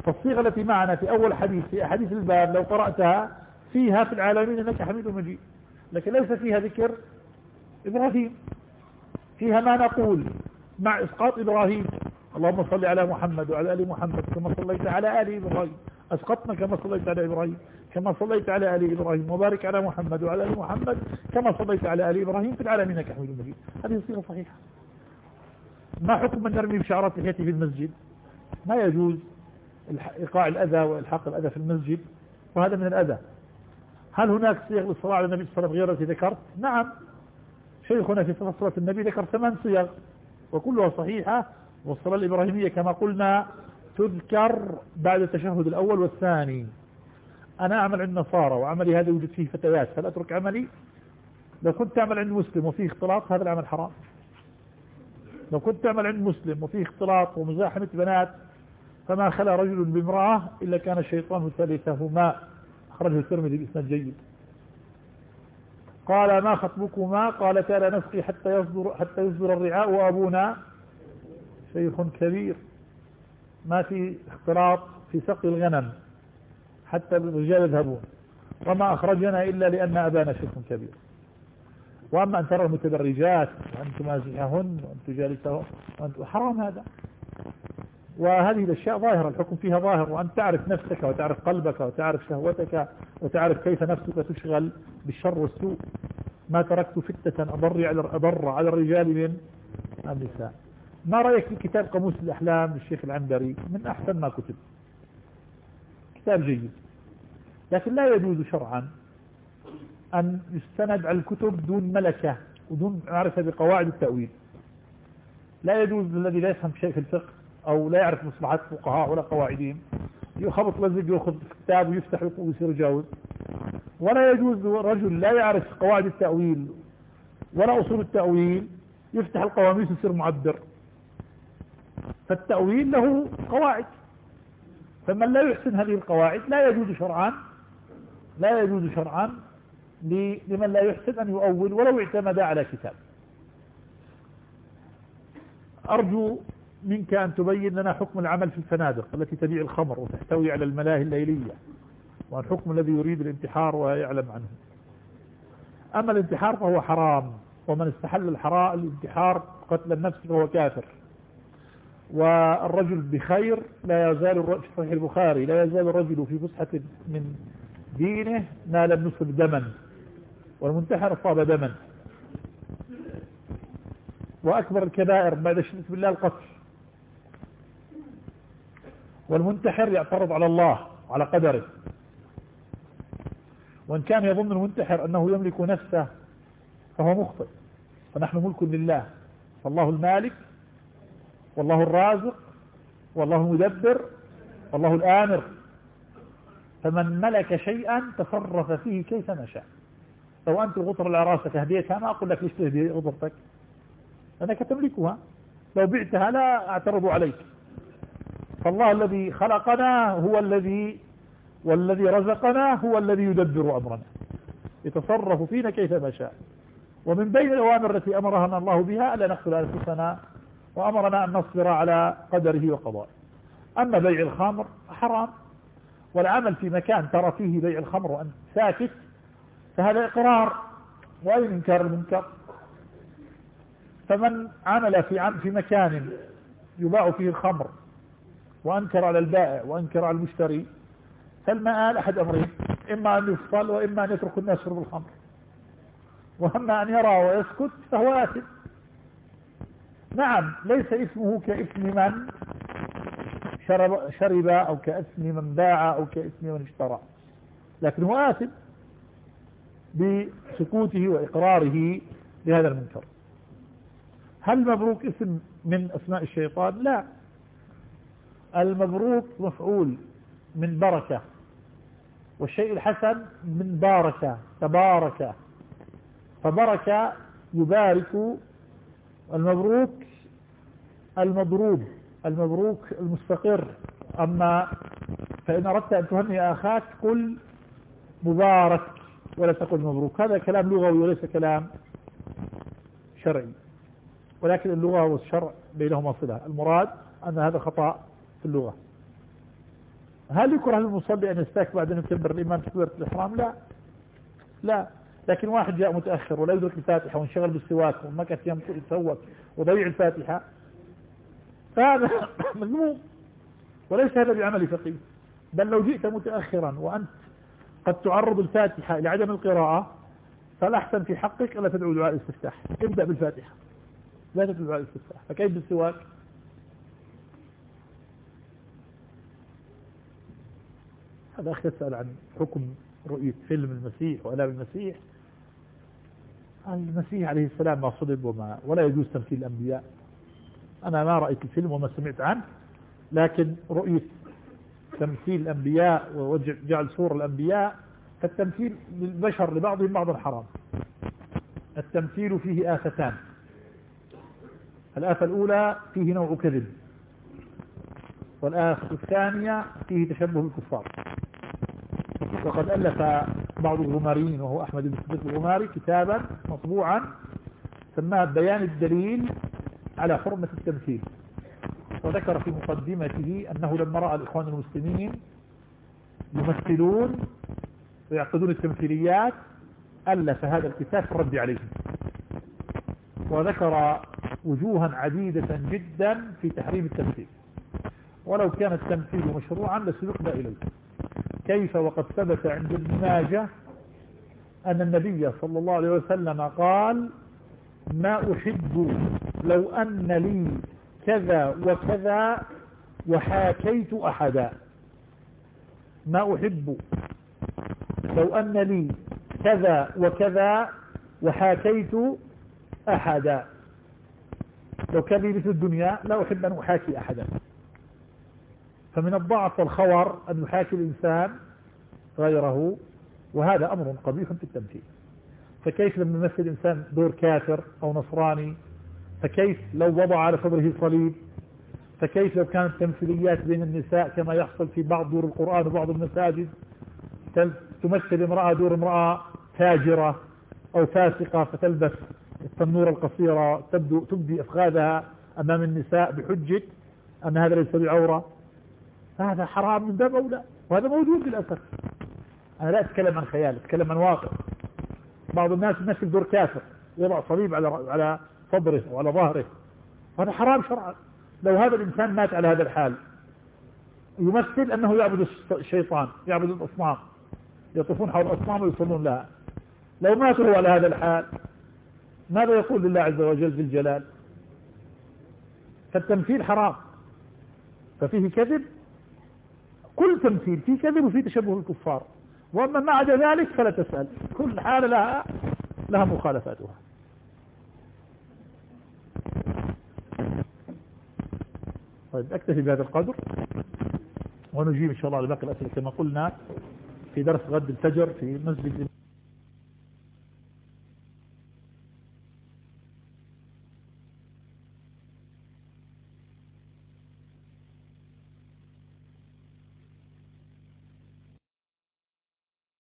A: فالصيغة التي معنا في أول حديث في أحاديث الباب لو قرأتها فيها في العالمين إنك حميد مجيد. لكن ليس فيها ذكر إبراهيم. فيها ما نقول مع إسقاط إبراهيم. اللهم صل على محمد وعلى آل محمد كما صليت على آل إبراهيم. أسقطنا كما صليت على إبراهيم. كما صليت على آل إبراهيم. وبارك على محمد وعلى آل محمد كما صليت على آل إبراهيم في العالمين كحميد مجيد. هذه صيغة صحيحة. ما حكم من نرمي بشعرات لحيته في المسجد؟ ما يجوز إيقاع الأذى وإلحاق الأذى في المسجد؟ وهذا من الأذى. هل هناك صيغ للصلاة على النبي صلى الله عليه وسلم غير التي ذكرت؟ نعم. شيخنا في صلاة النبي ذكر ثمان صيغ وكلها صحيحة والصلاة الإبراهيمية كما قلنا تذكر بعد التشهد الأول والثاني. أنا أعمل عند نصارى وعملي هذا يوجد فيه فتيات فلا أترك عملي؟ لو كنت تعمل عند مسلم وفيه اختلاط هذا العمل حرام. لو كنت تعمل عند مسلم وفيه اختلاط ومزاحمة بنات فما خلا رجل بامرأة إلا كان الشيطان ثالثهما. أخرجه الترمذي بإسناد جيد. قال ما خطبكما؟ قالتا لا نسقي حتى يصدر حتى يصدر الرعاء وأبونا شيخ كبير. ما في اختلاط في سقي الغنم حتى الرجال يذهبون. وما أخرجنا إلا لأن أبانا شيخ كبير. وأما أن ترى المتبرجات وأن تمازحهن وأن تجالسهن وأن حرام هذا. وهذه الأشياء ظاهرة الحكم فيها ظاهر وأن تعرف نفسك وتعرف قلبك وتعرف شهوتك وتعرف كيف نفسك تشغل بالشر والسوء. ما تركت فتة أضر على أضر على الرجال من النساء. ما رأيك في كتاب قاموس الأحلام للشيخ العنبري؟ من أحسن ما كتب. كتاب جيد. لكن لا يجوز شرعا أن يستند على الكتب دون ملكة ودون معرفة بقواعد التأويل. لا يجوز الذي لا يفهم شيء في الفقه أو لا يعرف مصلحات الفقهاء ولا قواعدهم يخبط لزق يأخذ كتاب ويفتح ويصير يجاوز ولا يجوز رجل لا يعرف قواعد التأويل ولا أصول التأويل يفتح القواميس ويصير معبر. فالتأويل له قواعد. فمن لا يحسن هذه القواعد لا يجوز شرعا لا يجوز شرعا لمن لا يحسن أن يؤول ولو اعتمد على كتاب. أرجو منك أن تبين لنا حكم العمل في الفنادق التي تبيع الخمر وتحتوي على الملاهي الليلية والحكم الذي يريد الانتحار ويعلم عنه. أما الانتحار فهو حرام ومن استحل الحراء الانتحار قتل النفس فهو كافر. والرجل بخير لا يزال في صحيح البخاري لا يزال الرجل في فسحة من دينه ما لم يصب دما والمنتحر صاب دما. وأكبر الكبائر بعد الشرك بالله القتل. والمنتحر يعترض على الله على قدره. وإن كان يظن المنتحر أنه يملك نفسه فهو مخطئ. فنحن ملك لله. فالله المالك والله الرازق والله المدبر والله الآمر. فمن ملك شيئا تصرف فيه كيف شاء لو أنت الغطر العراسة هديتها ما أقول لك ليش تهدي غطرتك لأنك تملكها. لو بعتها لا أعترض عليك. فالله الذي خلقنا هو الذي والذي رزقنا هو الذي يدبر أمرنا. يتصرف فينا كيفما شاء. ومن بين الأوامر التي أمرنا الله بها ألا نقتل أنفسنا وأمرنا أن نصبر على قدره وقضائه. أما بيع الخمر حرام والعمل في مكان ترى فيه بيع الخمر وأنت ساكت فهذا إقرار وأين إنكار المنكر. فمن عمل في في مكان يباع فيه الخمر وأنكر على البائع وأنكر على المشتري فالمآل أحد أمرين؟ إما أن يفصل وإما أن يترك الناس شرب الخمر. وأما أن يرى ويسكت فهو آثم نعم ليس اسمه كاسم من شرب, شرب أو كاسم من باع أو كاسم من اشترى. لكن هو آثم بسكوته وإقراره بهذا المنكر. هل مبروك اسم من أسماء الشيطان؟ لا. المبروك مفعول من بركة والشيء الحسن من بارك تبارك. فبرك يبارك المبروك المضروب المبروك المستقر. أما فإن أردت أن تهنئ أخاك قل مبارك ولا تقل مبروك. هذا كلام لغوي وليس كلام شرعي ولكن اللغة والشرع بينهما صلة. المراد أن هذا خطأ اللغة. هل يكره للمصلي أن يستاك بعد أن يكبر الإمام تكبيرة الإحرام؟ لا. لا. لكن واحد جاء متأخر ولا يدرك الفاتحة وانشغل بالسواك وما كان يتسوك وضيع الفاتحة. فهذا مذموم. وليس هذا بعمل فقيه. بل لو جئت متأخرا وأنت قد تعرض الفاتحة لعدم القراءة فالأحسن في حقك ألا تدعو دعاء الاستفتاح. ابدأ بالفاتحة. لا تدعو دعاء الاستفتاح. فكيف بالسواك؟ هذا أخي يسأل عن حكم رؤية فيلم المسيح وألام المسيح. المسيح عليه السلام ما صلب وما ولا يجوز تمثيل الأنبياء. أنا ما رأيت الفيلم وما سمعت عنه لكن رؤية تمثيل الأنبياء وجعل صور الأنبياء فالتمثيل للبشر لبعضهم بعضا حرام. التمثيل فيه آفتان. الآفة الأولى فيه نوع كذب والآفة الثانية فيه تشبه الكفار وقد ألف بعض الغماريين وهو أحمد بن صديق الغماري كتابا مطبوعا سماه بيان الدليل على حرمة التمثيل. وذكر في مقدمته أنه لما رأى الإخوان المسلمين يمثلون ويعقدون التمثيليات ألف هذا الكتاب في الرد عليهم وذكر وجوها عديدة جدا في تحريم التمثيل. ولو كان التمثيل مشروعا لسبقنا إليه. كيف وقد ثبت عند ابن ماجه أن النبي صلى الله عليه وسلم قال ما أحب لو أن لي كذا وكذا وحاكيت أحدا. ما أحب لو أن لي كذا وكذا وحاكيت أحدا. لو كان لي مثل الدنيا لا أحب أن أحاكي أحدا. فمن الضعف والخور أن يحاكي الإنسان غيره وهذا أمر قبيح في التمثيل فكيف لما يمثل الإنسان دور كافر أو نصراني؟ فكيف لو وضع على صدره صليب فكيف لو كانت تمثيليات بين النساء كما يحصل في بعض دور القرآن وبعض المساجد؟ تمثل امرأة دور امرأة تاجرة أو فاسقة فتلبس التنورة القصيرة تبدو تبدي أفخاذها أمام النساء بحجة أن هذا ليس بعورة. فهذا حرام من باب أولى وهذا موجود للأسف. أنا لا أتكلم عن خيال أتكلم عن واقع. بعض الناس يمثل دور كافر يضع صليب على على صدره وعلى ظهره. هذا حرام شرعا. لو هذا الإنسان مات على هذا الحال يمثل أنه يعبد الشيطان يعبد الأصنام يطوفون حول الأصنام ويصلون لها. لو مات هو على هذا الحال ماذا يقول لله عز وجل في الجلال؟ فالتمثيل حرام. ففيه كذب كل تمثيل فيه كذب وفيه تشبه الكفار وأما ما عدا ذلك فلا تسأل. كل حالة لها لها مخالفاتها. طيب أكتفي بهذا القدر. ونجيب إن شاء الله على باقي الأسئلة. كما قلنا في درس غد الفجر في مسجد